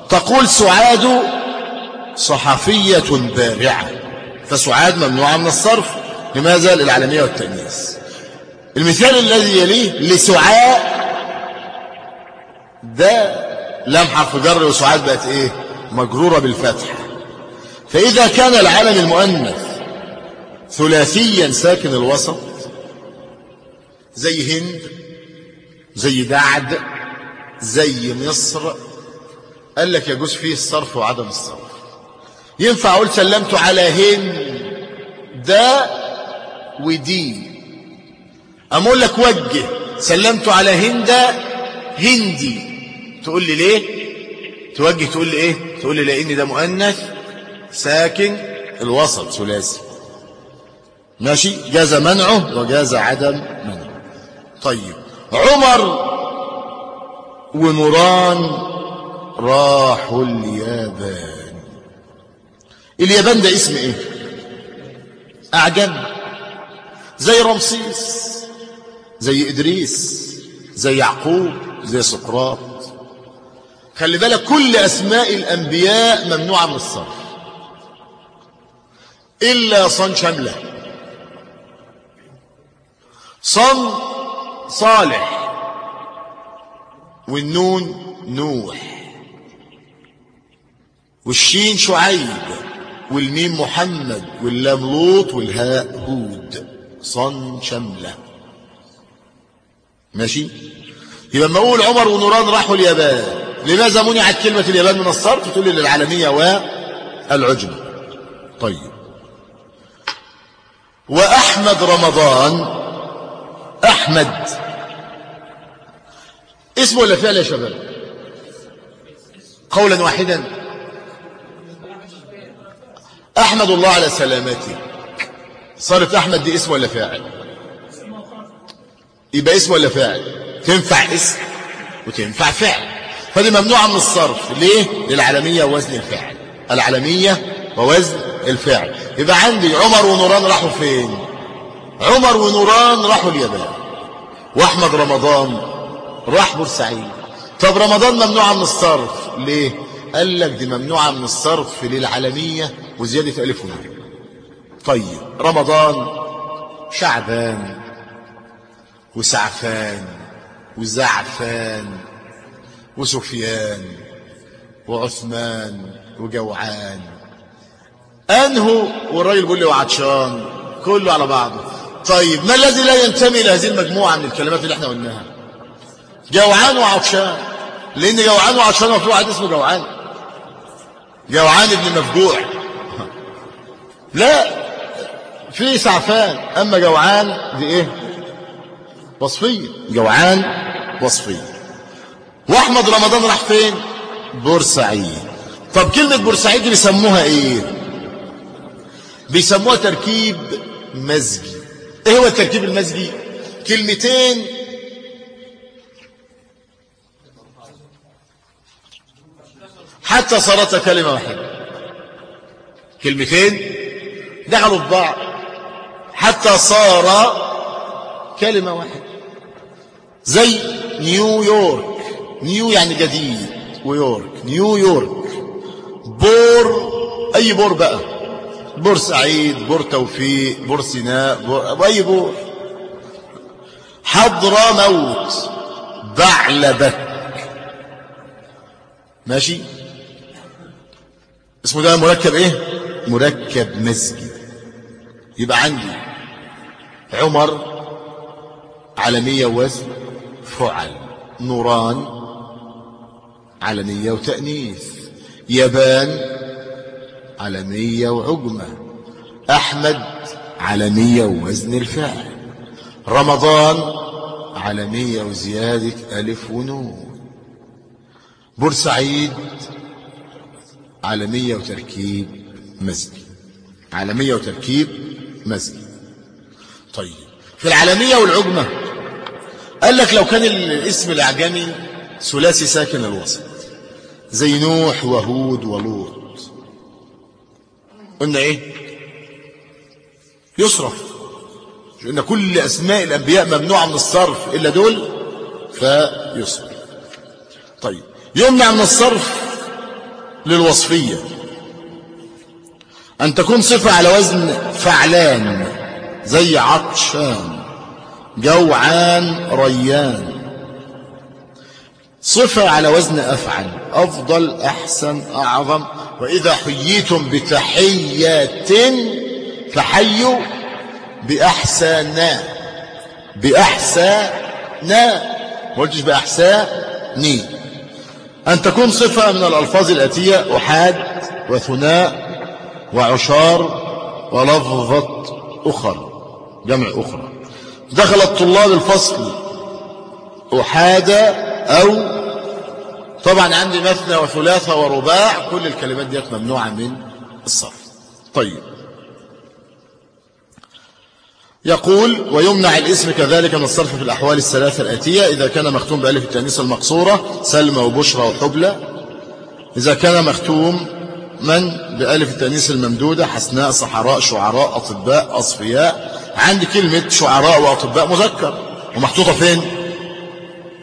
تقول سعاد صحفية بارعة. فسعاد ممنوعة من الصرف. لماذا؟ للعالمية والتأنيث. المثال الذي يليه لسعاء ده لم حرف جر وسعاد بقت إيه؟ مجرورة بالفتح. فإذا كان العالم المؤنث ثلاثيا ساكن الوسط زي هند زي دعد زي مصر قال لك يجوز فيه الصرف وعدم الصرف. ينفع أقول سلمت على هند ده ودي. أقول لك وجه سلمت على هند هندي. تقول لي ليه؟ توجه تقول لي إيه؟ تقول لي لأن ده مؤنث ساكن الوسط ثلاثي. ماشي؟ جاز منعه وجاز عدم منعه. طيب عمر ونوران راحوا اليابان. اليابان ده اسم إيه؟ أعجم. زي رمسيس زي إدريس زي يعقوب زي سقراط. خلي بالك كل أسماء الأنبياء ممنوعة من الصرف. إلا صن شملة. صن صالح والنون نوح والشين شعيب والميم محمد واللام لوط والهاء هود صن شملة. ماشي؟ يبقى لما أقول عمر ونوران راحوا اليابان لماذا منعت كلمة اليابان من الصرف؟ تقول للعالمية والعجمة طيب. وأحمد رمضان أحمد. اسمه ولا فعل يا شباب؟ قولا واحدا. أحمد الله على سلامتك صارت أحمد دي اسم ولا فاعل؟ يبقى اسم ولا فاعل؟ تنفع اسم وتنفع فعل فدي ممنوعة من الصرف. ليه؟ للعالمية ووزن الفعل العالمية ووزن الفعل. يبقى عندي عمر ونوران راحوا فين؟ عمر ونوران راحوا اليابان. وأحمد رمضان راح بورسعيد. طب رمضان ممنوعة من الصرف. ليه؟ قال لك دي ممنوعة من الصرف للعالمية وزيادة ألف ونون طيب رمضان شعبان وسعفان وزعفان وسفيان وعثمان وجوعان. أنهو؟ والراجل بيقول لي وعطشان كله على بعضه. طيب ما الذي لا ينتمي إلى هذه المجموعة من الكلمات اللي إحنا قلناها؟ جوعان وعطشان لأن جوعان وعطشان وفي واحد اسمه جوعان. جوعان ابن مفجوع. لا في سعفان. أما جوعان دي إيه؟ وصفية جوعان وصفية وأحمد رمضان راح فين؟ بورسعيد. طب كلمة بورسعيد بيسموها إيه؟ بيسموها تركيب مزجي. إيه هو التركيب المزجي؟ كلمتين. حتى صارت كلمة واحدة. كلمتين. دخلوا في بعض حتى صار كلمة واحدة. زي نيويورك new يعني جديد. ويورك. نيويورك بور. أي بور بقى؟ بورسعيد بور توفيق بور سيناء بور أي بور حضر موت بعلبك. ماشي؟ اسمه ده مركب إيه؟ مركب مزجي يبقى عندي عمر علمية وزن فعل نوران علمية وتأنيث علمية وعجمة أحمد علمية ووزن الفعل. رمضان علمية وزيادة ألف ونون. بورسعيد عالمية وتركيب مزجي عالمية وتركيب مزجي طيب في العالمية والعجمة قال لك لو كان الاسم الأعجمي ثلاثي ساكن الوسط زي نوح وهود ولوط. قلنا إيه؟ يصرف. لأن كل أسماء الأنبياء ممنوعة من الصرف إلا دول؟ فيصرف. طيب يمنع من الصرف للوصفية. أن تكون صفة على وزن فعلان زي عطشان جوعان ريان. صفة على وزن أفعل أفضل أحسن أعظم. وإذا حييتم بتحية فحيوا بأحسانا بأحسانا ما قلتش بأحساني أن تكون صفة من الألفاظ الآتية أحاد وثناء وعشار ولفظة أخر جمع أخرى. دخل الطلاب الفصل أحاد أو طبعا عندي مثنى وثلاثة ورباع كل الكلمات ديت ممنوعة من الصرف. طيب. يقول ويمنع الاسم كذلك من الصرف في الأحوال الثلاثة الآتية إذا كان مختوم بألف التأنيث المقصورة سلمى وبشرى وحبلى. إذا كان مختوم من؟ بألف التأنيث الممدودة حسناء صحراء شعراء أطباء أصفياء. عندي كلمة شعراء وأطباء مذكر ومحطوطة فين؟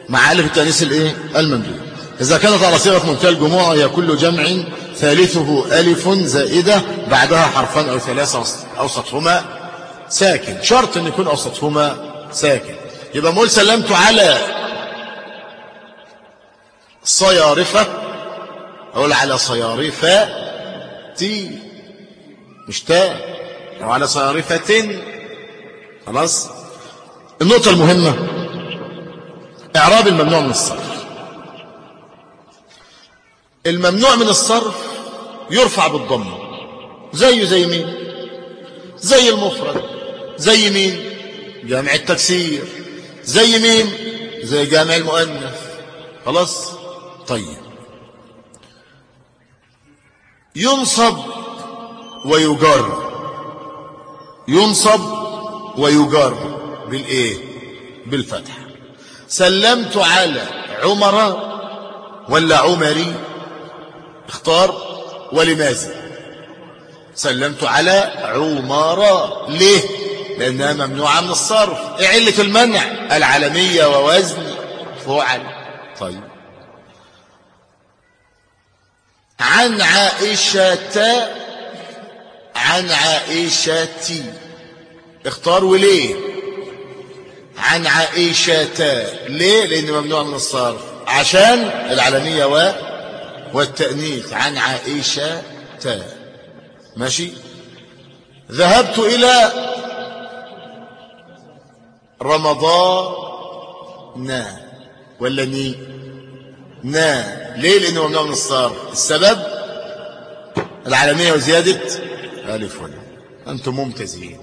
مع ألف التأنيث الإيه؟ الممدودة. إذا كانت على صيغة منتهى الجموع هي كل جمع ثالثه ألف زائدة بعدها حرفان أو ثلاثة أوسطهما ساكن. شرط أن يكون أوسطهما ساكن. يبقى مول سلمت على صيارفة أقول على صيارفة تي مش تاء أو على صيارفة خلاص؟ النقطة المهمة إعراب الممنوع من الصرف. الممنوع من الصرف يرفع بالضم. زيه زي مين؟ زي المفرد. زي مين؟ جامع التكسير. زي مين؟ زي جامع المؤنث. خلاص؟ طيب. ينصب ويجر. ينصب ويجر. بالإيه؟ بالفتح. سلمت على عمر ولا عمري؟ اختار ولماذا؟ سلمت على عمر ليه؟ لأنها ممنوعة من الصرف. إيه عله المنع العالمية ووزن فعل. طيب. عن عائشة عن عائشة. اختار وليه؟ عن عائشة. ليه؟ لأن ممنوع من الصرف. عشان العالمية و والتأنيث عن عائشة ماشي؟ ذهبت إلى رمضان. ولا ني؟ نا. ليه؟ لأنه ممنوع من الصرف السبب؟ العالمية وزيادة. ألف هنا أنتم ممتازين.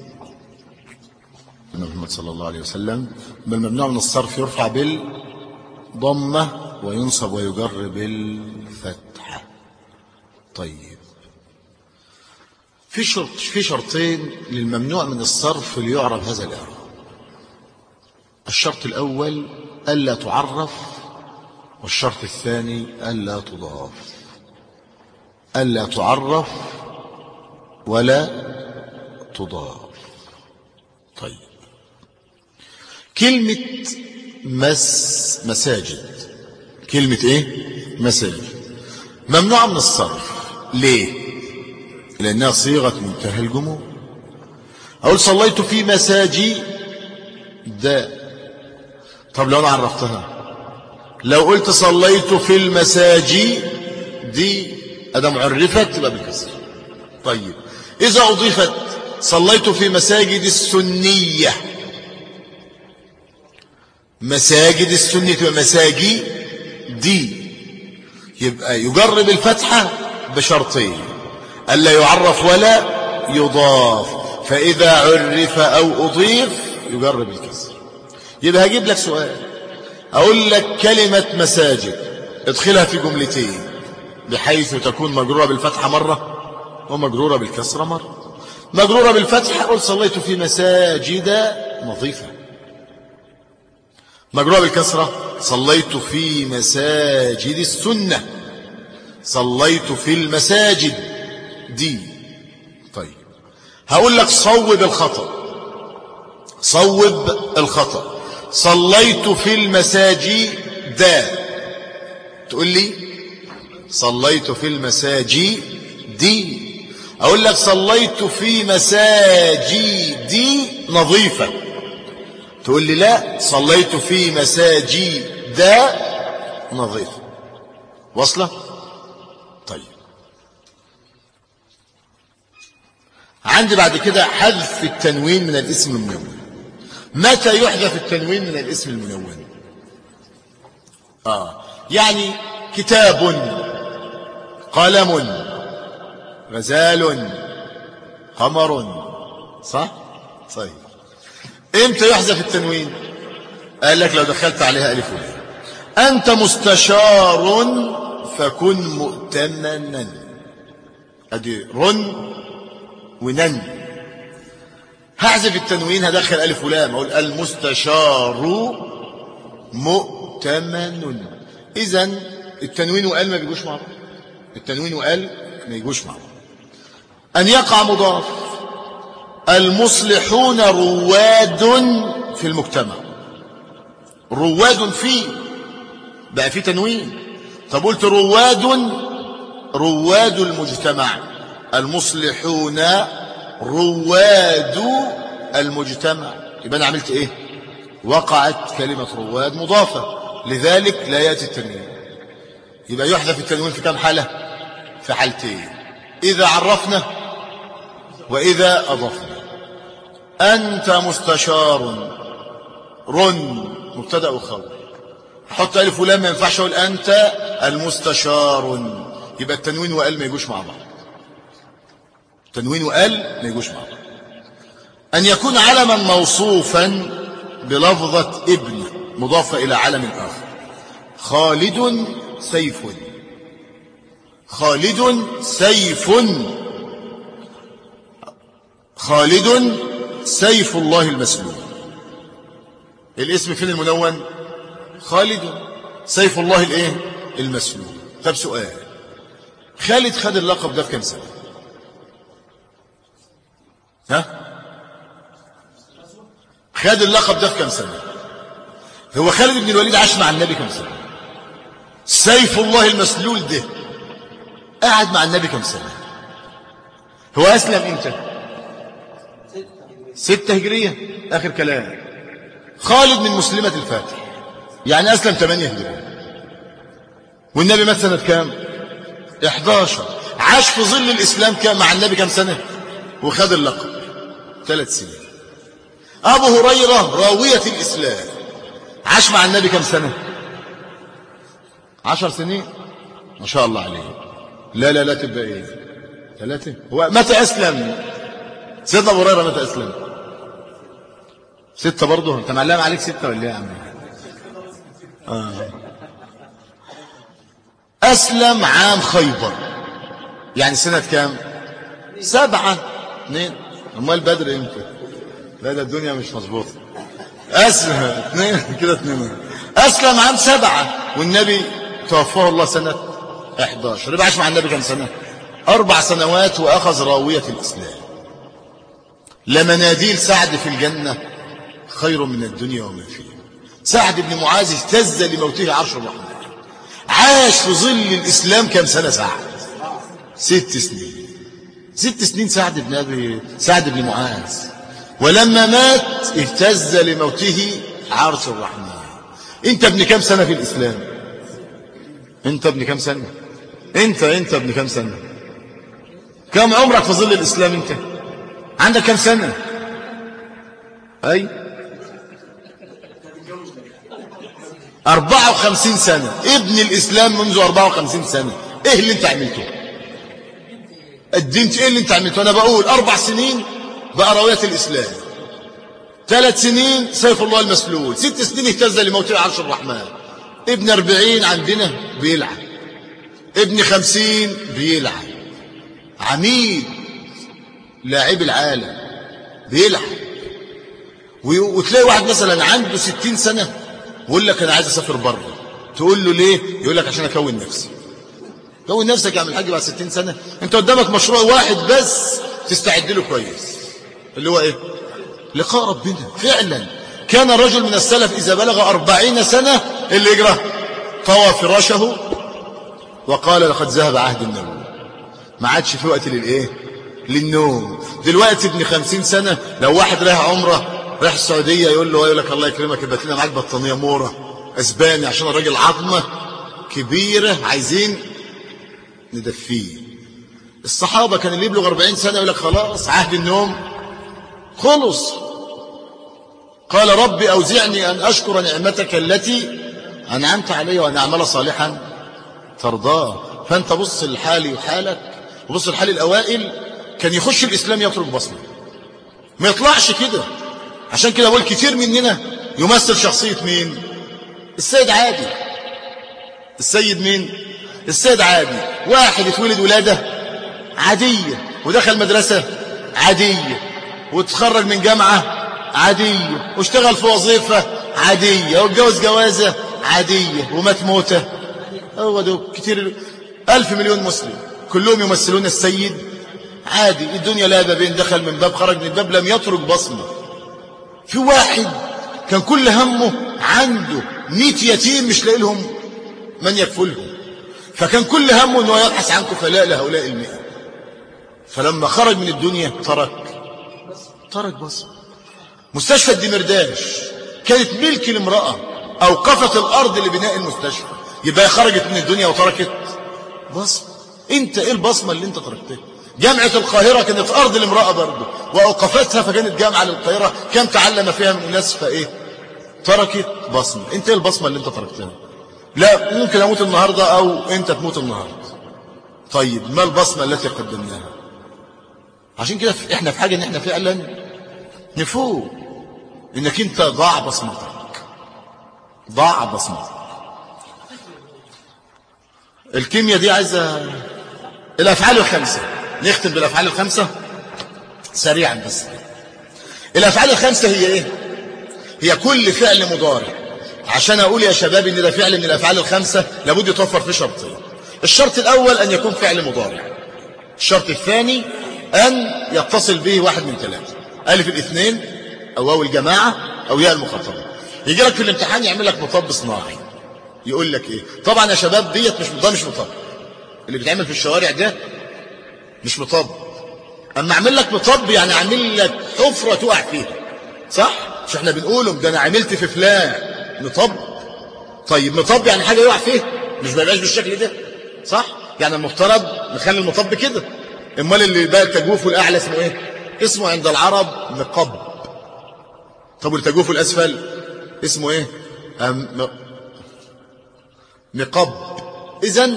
محمد صلى الله عليه وسلم. بل ممنوع من الصرف يرفع بالضمة وينصب ويجر بالفتحة طيب. في شرط في شرطين للممنوع من الصرف ليعرف هذا الإعراب الشرط الأول ألا تعرف والشرط الثاني ألا تضاف. ألا تعرف ولا تضاف. طيب. كلمة مس مساجد. كلمة إيه؟ مساجد. ممنوعة من الصرف. ليه؟ لأنها صيغة منتهى الجموع. أقول صليت في مساجي. ده طب لو أنا عرفتها. لو قلت صليت في المساجي دي أدم عرفت تبقى بالكسر. طيب. إذا أضيفت صليت في مساجد السنية. مساجد السنية تبقى مساجي دي. يبقى يجرب الفتحة بشرطين ألا يعرف ولا يضاف فإذا عرف أو أضيف يجرب الكسر. يبقى هجيب لك سؤال. أقول لك كلمة مساجد ادخلها في جملتين بحيث تكون مجرورة بالفتحة مرة ومجرورة بالكسرة مرة. مجرورة بالفتحة قل صليت في مساجد نظيفة. مجرورة بالكسرة. صليت في مساجد السنة. صليت في المساجد. دي. طيب. هقول لك صوب الخطأ. صوب الخطأ. صليت في المساجد. تقول لي؟ صليت في المساجد. دي. أقول لك صليت في مساجد. نظيفة. تقول لي لا صليت في مساجد نظيفة واصلة؟ طيب. عندي بعد كده حذف التنوين من الاسم المنون. متى يحذف التنوين من الاسم المنون؟ آه يعني كتاب قلم غزال قمر صح؟ طيب. إمتى يحذف التنوين؟ قال لك لو دخلت عليها ألف ولام. أنت مستشار فكن مؤتمنا. أدي رن ونن. هحذف التنوين هدخل ألف ولام. أقول المستشار مؤتمن. إذا التنوين وقال ما بيجوش مع بعض. التنوين وقال ما يجوش مع بعض. أن يقع مضاف. المصلحون رواد في المجتمع. رواد فيه بقى في تنوين. طب قلت رواد رواد المجتمع. المصلحون رواد المجتمع. يبقى أنا عملت إيه؟ وقعت كلمة رواد مضافة. لذلك لا يأتي التنوين. يبقى يحذف التنوين في كم حالة؟ في حالتين. إذا عرفنا وإذا أضفنا. أنت مستشار. رن. مبتدأ وخبر حط ألف ولام ما ينفعش أقول أنت المستشار. يبقى التنوين وقال ما يجوش مع بعض. تنوين وقال ما يجوش مع بعض. أن يكون علما موصوفا بلفظة ابن مضافة إلى علم آخر. خالد سيف. خالد سيف. خالد سيف الله المسلول الاسم فين المنون خالد. سيف الله الايه؟ المسلول طب سؤال. خالد خد اللقب ده في كام سنة؟ ها؟ خد اللقب ده في كام سنة؟ هو خالد بن الوليد عاش مع النبي كم سنة؟ سيف الله المسلول ده قعد مع النبي كم سنة؟ هو أسلم إمتى؟ ستة هجرية آخر كلام. خالد من مسلمة الفاتح. يعني أسلم ثمانية هجرية. والنبي مات سنة كام؟ 11 عاش في ظل الإسلام كام؟ مع النبي كام سنة؟ وخد اللقب. ثلاث سنين. أبو هريرة راوية الإسلام. عاش مع النبي كام سنة؟ عشر سنين؟ ما شاء الله عليه. لا لا لا تبقى إيه؟ ثلاثة. هو متى أسلم؟ سيدنا أبو هريرة متى أسلم؟ ستة برضه؟ أنت معلم عليك ستة ولا إيه يا عم؟ آه. أسلم عام خيبر. يعني سنة كام؟ سبعة. اثنين. أمال بدر إمتى؟ لا ده الدنيا مش مظبوطة. أسلم. اثنين. كده اثنين. أسلم عام سبعة. والنبي توفاه الله سنة 11 يبقى عاش مع النبي كم سنة؟ أربع سنوات وأخذ راوية الإسلام. لمناديل سعد في الجنة. خير من الدنيا وما فيها. سعد بن معاذ اهتز لموته عرش الرحمن. عاش في ظل الإسلام كم سنة سعد؟ ست سنين. ست سنين سعد بن أبي سعد بن معاذ. ولما مات اهتز لموته عرش الرحمن. انت ابن كم سنة في الإسلام؟ انت ابن كم سنة؟ انت انت ابن كم سنة؟ كم عمرك في ظل الإسلام انت؟ عندك كم سنة؟ أي؟ 54 سنة. ابن الإسلام منذ 54 سنة. إيه اللي أنت عملته؟ قدمت إيه اللي أنت عملته؟ أنا بقول أربع سنين بقى راوية الإسلام. ثلاث سنين سيف الله المسلول. ست سنين اهتز لموت عرش الرحمن. ابن أربعين عندنا بيلعب. ابن خمسين بيلعب. عميد لاعب العالم. بيلعب. وتلاقي واحد مثلا عنده ستين سنة ويقول لك أنا عايز أسافر بره. تقول له ليه؟ يقول لك عشان أكون نفسي. كون نفسك يا عم الحاج بعد ستين سنة. أنت قدامك مشروع واحد بس تستعد له كويس. اللي هو إيه؟ لقاء ربنا. فعلا. كان رجل من السلف إذا بلغ أربعين سنة اللي يجرى طوى فراشه وقال لقد ذهب عهد النوم ما عادش في وقت للإيه؟ للنوم. دلوقتي ابن خمسين سنة لو واحد رايح عمرة رايح السعودية يقول له يقول لك الله يكرمك يبقى لنا معاك بطانية مورة إسباني عشان الراجل عظمة كبيرة عايزين ندفيه. الصحابة كان اللي يبلغ 40 سنة يقول لك خلاص عهد النوم خلص. قال ربي أوزعني أن أشكر نعمتك التي أنعمت علي وأن أعمل صالحا ترضاه. فأنت بص لحالي وحالك وبص لحال الأوائل كان يخش الإسلام يترك بصمة. ما يطلعش كده. عشان كده أقول كتير مننا يمثل شخصية مين؟ السيد عادي السيد مين؟ السيد عادي واحد اتولد ولادة عادية ودخل مدرسة عادية وتخرج من جامعة عادية واشتغل في وظيفة عادية واتجوز جوازة عادية ومات موتة. هو ده كتير. ألف مليون مسلم. كلهم يمثلون السيد عادي الدنيا لا بابين دخل من باب خرج من باب لم يترك بصمة. في واحد كان كل همه عنده مئة يتيم مش لاقي لهم من يكفلهم. فكان كل همه إنه يبحث عن كفلاء لهؤلاء المئة. فلما خرج من الدنيا ترك. ترك بصمة مستشفى الدمرداش. كانت ملك الامرأة أوقفت الأرض لبناء المستشفى. يبقى خرجت من الدنيا وتركت بصمة انت إيه البصمة اللي انت تركتها؟ جامعة القاهرة كانت أرض الامرأة برضه وأوقفتها فكانت جامعة للقاهرة كم تعلم فيها من الناس فإيه؟ تركت بصمة. أنت إيه البصمة اللي أنت تركتها؟ لا ممكن أموت النهاردة أو أنت تموت النهاردة. طيب ما البصمة التي قدمناها؟ عشان كده إحنا في حاجة إن إحنا فعلا نفوق. إنك أنت ضاع بصمتك. ضاع بصمتك. الكيمياء دي عايزة الأفعال الخمسة. نختم بالأفعال الخمسة سريعا بس. الأفعال الخمسة هي إيه؟ هي كل فعل مضارع. عشان أقول يا شباب إن ده فعل من الأفعال الخمسة لابد يتوفر فيه شرطين. الشرط الأول أن يكون فعل مضارع. الشرط الثاني أن يتصل به واحد من ثلاثة. ألف الاثنين أو واو الجماعة أو ياء المخاطبة يجي لك في الامتحان يعمل لك مطب صناعي. يقول لك إيه؟ طبعا يا شباب ديت مش ده مش مطب. اللي بيتعمل في الشوارع ده مش مطب. أما أعمل لك مطب يعني أعمل لك حفرة تقع فيها. صح؟ مش إحنا بنقولهم ده أنا عملت في فلان مطب. طيب مطب يعني حاجة يقع فيها مش ما يبقاش بالشكل ده. صح؟ يعني المفترض نخلي المطب كده. أمال اللي بقى التجويف الأعلى اسمه إيه؟ اسمه عند العرب مقب. طب والتجويف الأسفل اسمه أم... مقب. اذا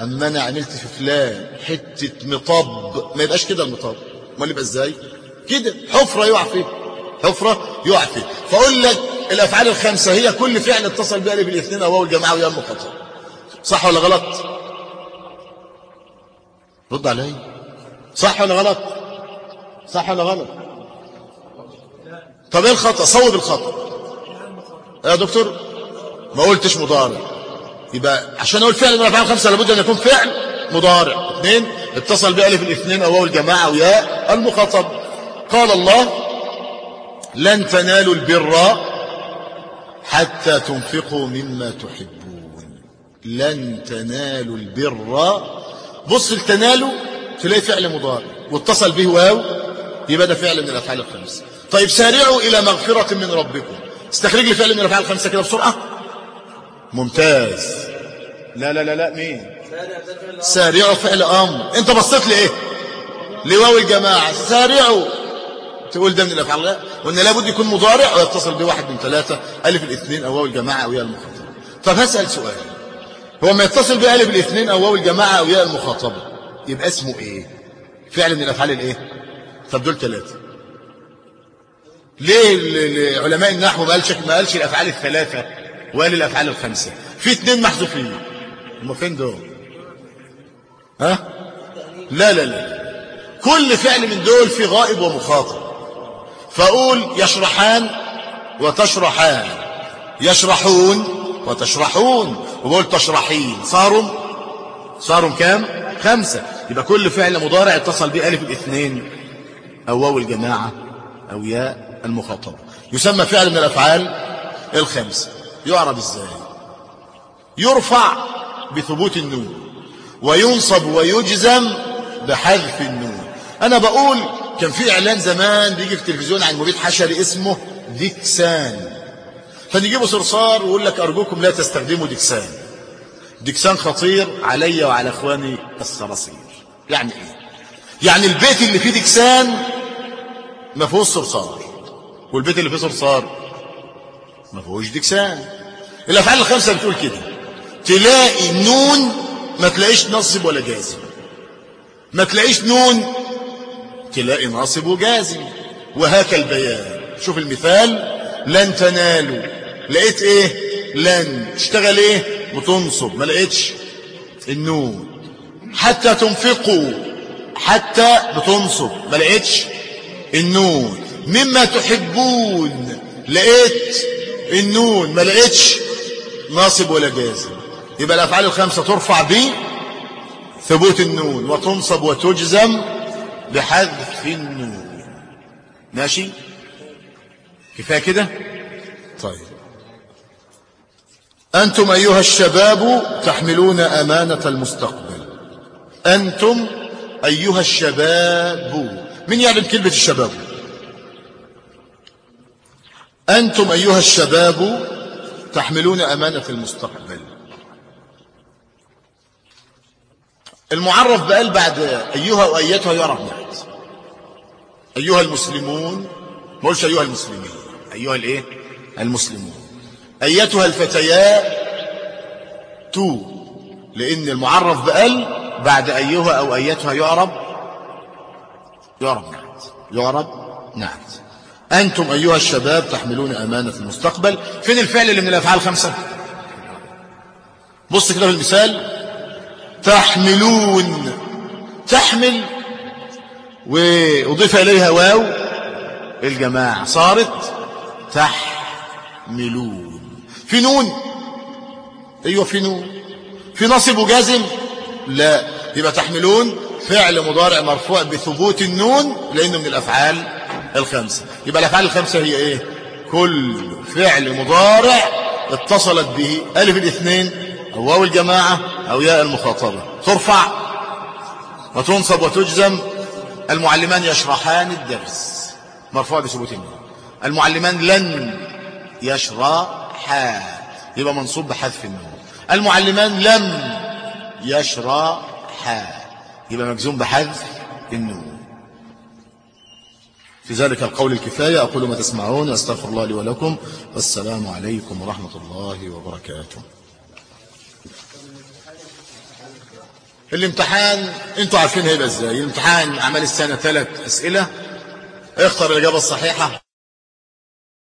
أما أنا عملت في فلان حتة مطب ما يبقاش كده المطب. أمال يبقى إزاي؟ كده حفرة يقع فيه. حفرة يقع فيه. فأقول لك الأفعال الخمسة هي كل فعل اتصل بها بالإثنين أو الجماعة ويا المخاطب صح ولا غلط؟ رد علي. صح ولا غلط؟ صح ولا غلط؟ طب إيه الخطأ؟ صوب الخطأ. يا دكتور ما قلتش مضارع. يبقى عشان أقول فعل من الافعال الخمسه لابد أن يكون فعل مضارع. اثنين اتصل بألف الاثنين أو الجماعة وياء المخاطب. قال الله لن تنالوا البر حتى تنفقوا مما تحبون. لن تنالوا البر. بص التنالوا تلاقي فعل مضارع. واتصل به واو يبقى ده فعل من الأفعال الخمسة. طيب سارعوا إلى مغفرة من ربكم. استخرج لي فعل من الأفعال الخمسة كده بسرعة. ممتاز. لا لا لا لا مين؟ سارعوا فعل أمر انت بصيت لي إيه لواو الجماعة. سارعوا. تقول ده من الأفعال لا وإن لابد يكون مضارع ويتصل بواحد من ثلاثة ألف الاثنين أو واو الجماعة أو ياء المخاطبة. طب هسأل سؤال. هو ما يتصل بألف الاثنين أو واو الجماعة أو ياء المخاطبة يبقى اسمه إيه؟ فعل من الأفعال الإيه؟ طب دول ثلاثة. ليه علماء النحو ما قالش ما قالش الأفعال الثلاثة؟ وقال الافعال الخمسة. في اثنين محذوفين. هم فين دول؟ ها؟ لا لا لا. كل فعل من دول في غائب ومخاطب. فأقول يشرحان وتشرحان. يشرحون وتشرحون. وبقول تشرحين. صاروا؟ صاروا كام؟ خمسة. يبقى كل فعل مضارع اتصل به ألف الاثنين أو واو الجماعة. أو ياء المخاطبة. يسمى فعل من الأفعال الخمسة. يعرب إزاي يرفع بثبوت النون. وينصب ويجزم بحذف النون. أنا بقول كان في إعلان زمان بيجي في التلفزيون عن مبيد حشري اسمه ديكسان. فنجيبوا صرصار ويقول لك أرجوكم لا تستخدموا ديكسان. ديكسان خطير علي وعلى إخواني الصراصير. يعني إيه؟ يعني البيت اللي فيه ديكسان ما فيهوش صرصار. والبيت اللي فيه صرصار ما فيهوش ديكسان. الافعال الخمسة بتقول كده. تلاقي نون ما تلاقيش نصب ولا جازم. ما تلاقيش نون تلاقي ناصب وجازم. وهاك البيان. شوف المثال. لن تنالوا. لقيت إيه؟ لن. تشتغل إيه؟ بتنصب ما لقيتش النون. حتى تنفقوا. حتى بتنصب. ما لقيتش النون. مما تحبون. لقيت النون ما لقيتش ناصب ولا جازم يبقى الأفعال الخمسة ترفع ب ثبوت النون وتنصب وتجزم بحذف النون. ماشي؟ كفاية كده؟ طيب. أنتم أيها الشباب تحملون أمانة المستقبل. أنتم أيها الشباب من يعلم كلمة الشباب؟ أنتم أيها الشباب تحملون أمانة المستقبل. المعرف بقال بعد أيها وأيتها يعرف نعت أيها المسلمون ما قولش أيها المسلمين أيها الإيه؟ المسلمون. أيتها الفتيات تو لأن المعرف بقال بعد أيها أو أيتها يعرب يعرب نعت. يعرب نعت. أنتم أيها الشباب تحملون أمانة المستقبل. فين الفعل اللي من الأفعال خمسة بص كده في المثال. تحملون. تحمل. وأضيف إليها واو. الجماعة صارت تحملون. في نون. أيوة في نون. في نصب وجازم. لا. يبقى تحملون. فعل مضارع مرفوع بثبوت النون لأنه من الأفعال الخمسة. يبقى الأفعال الخمسة هي إيه؟ كل فعل مضارع اتصلت به ألف الاثنين أو واو الجماعة أو ياء المخاطبة. ترفع وتنصب وتجزم. المعلمان يشرحان الدرس. مرفوع بثبوت النون. المعلمان لن يشرحا. يبقى منصوب بحذف النون. المعلمان لم يشرحا. يبقى مجزوم بحذف النون. في ذلك القول الكفاية. أقول ما تسمعون أستغفر الله لي ولكم. والسلام عليكم ورحمة الله وبركاته. الامتحان أنتوا عارفين هيبقى إزاي. الامتحان اعمال السنة ثلاث أسئلة. اختر الإجابة الصحيحة.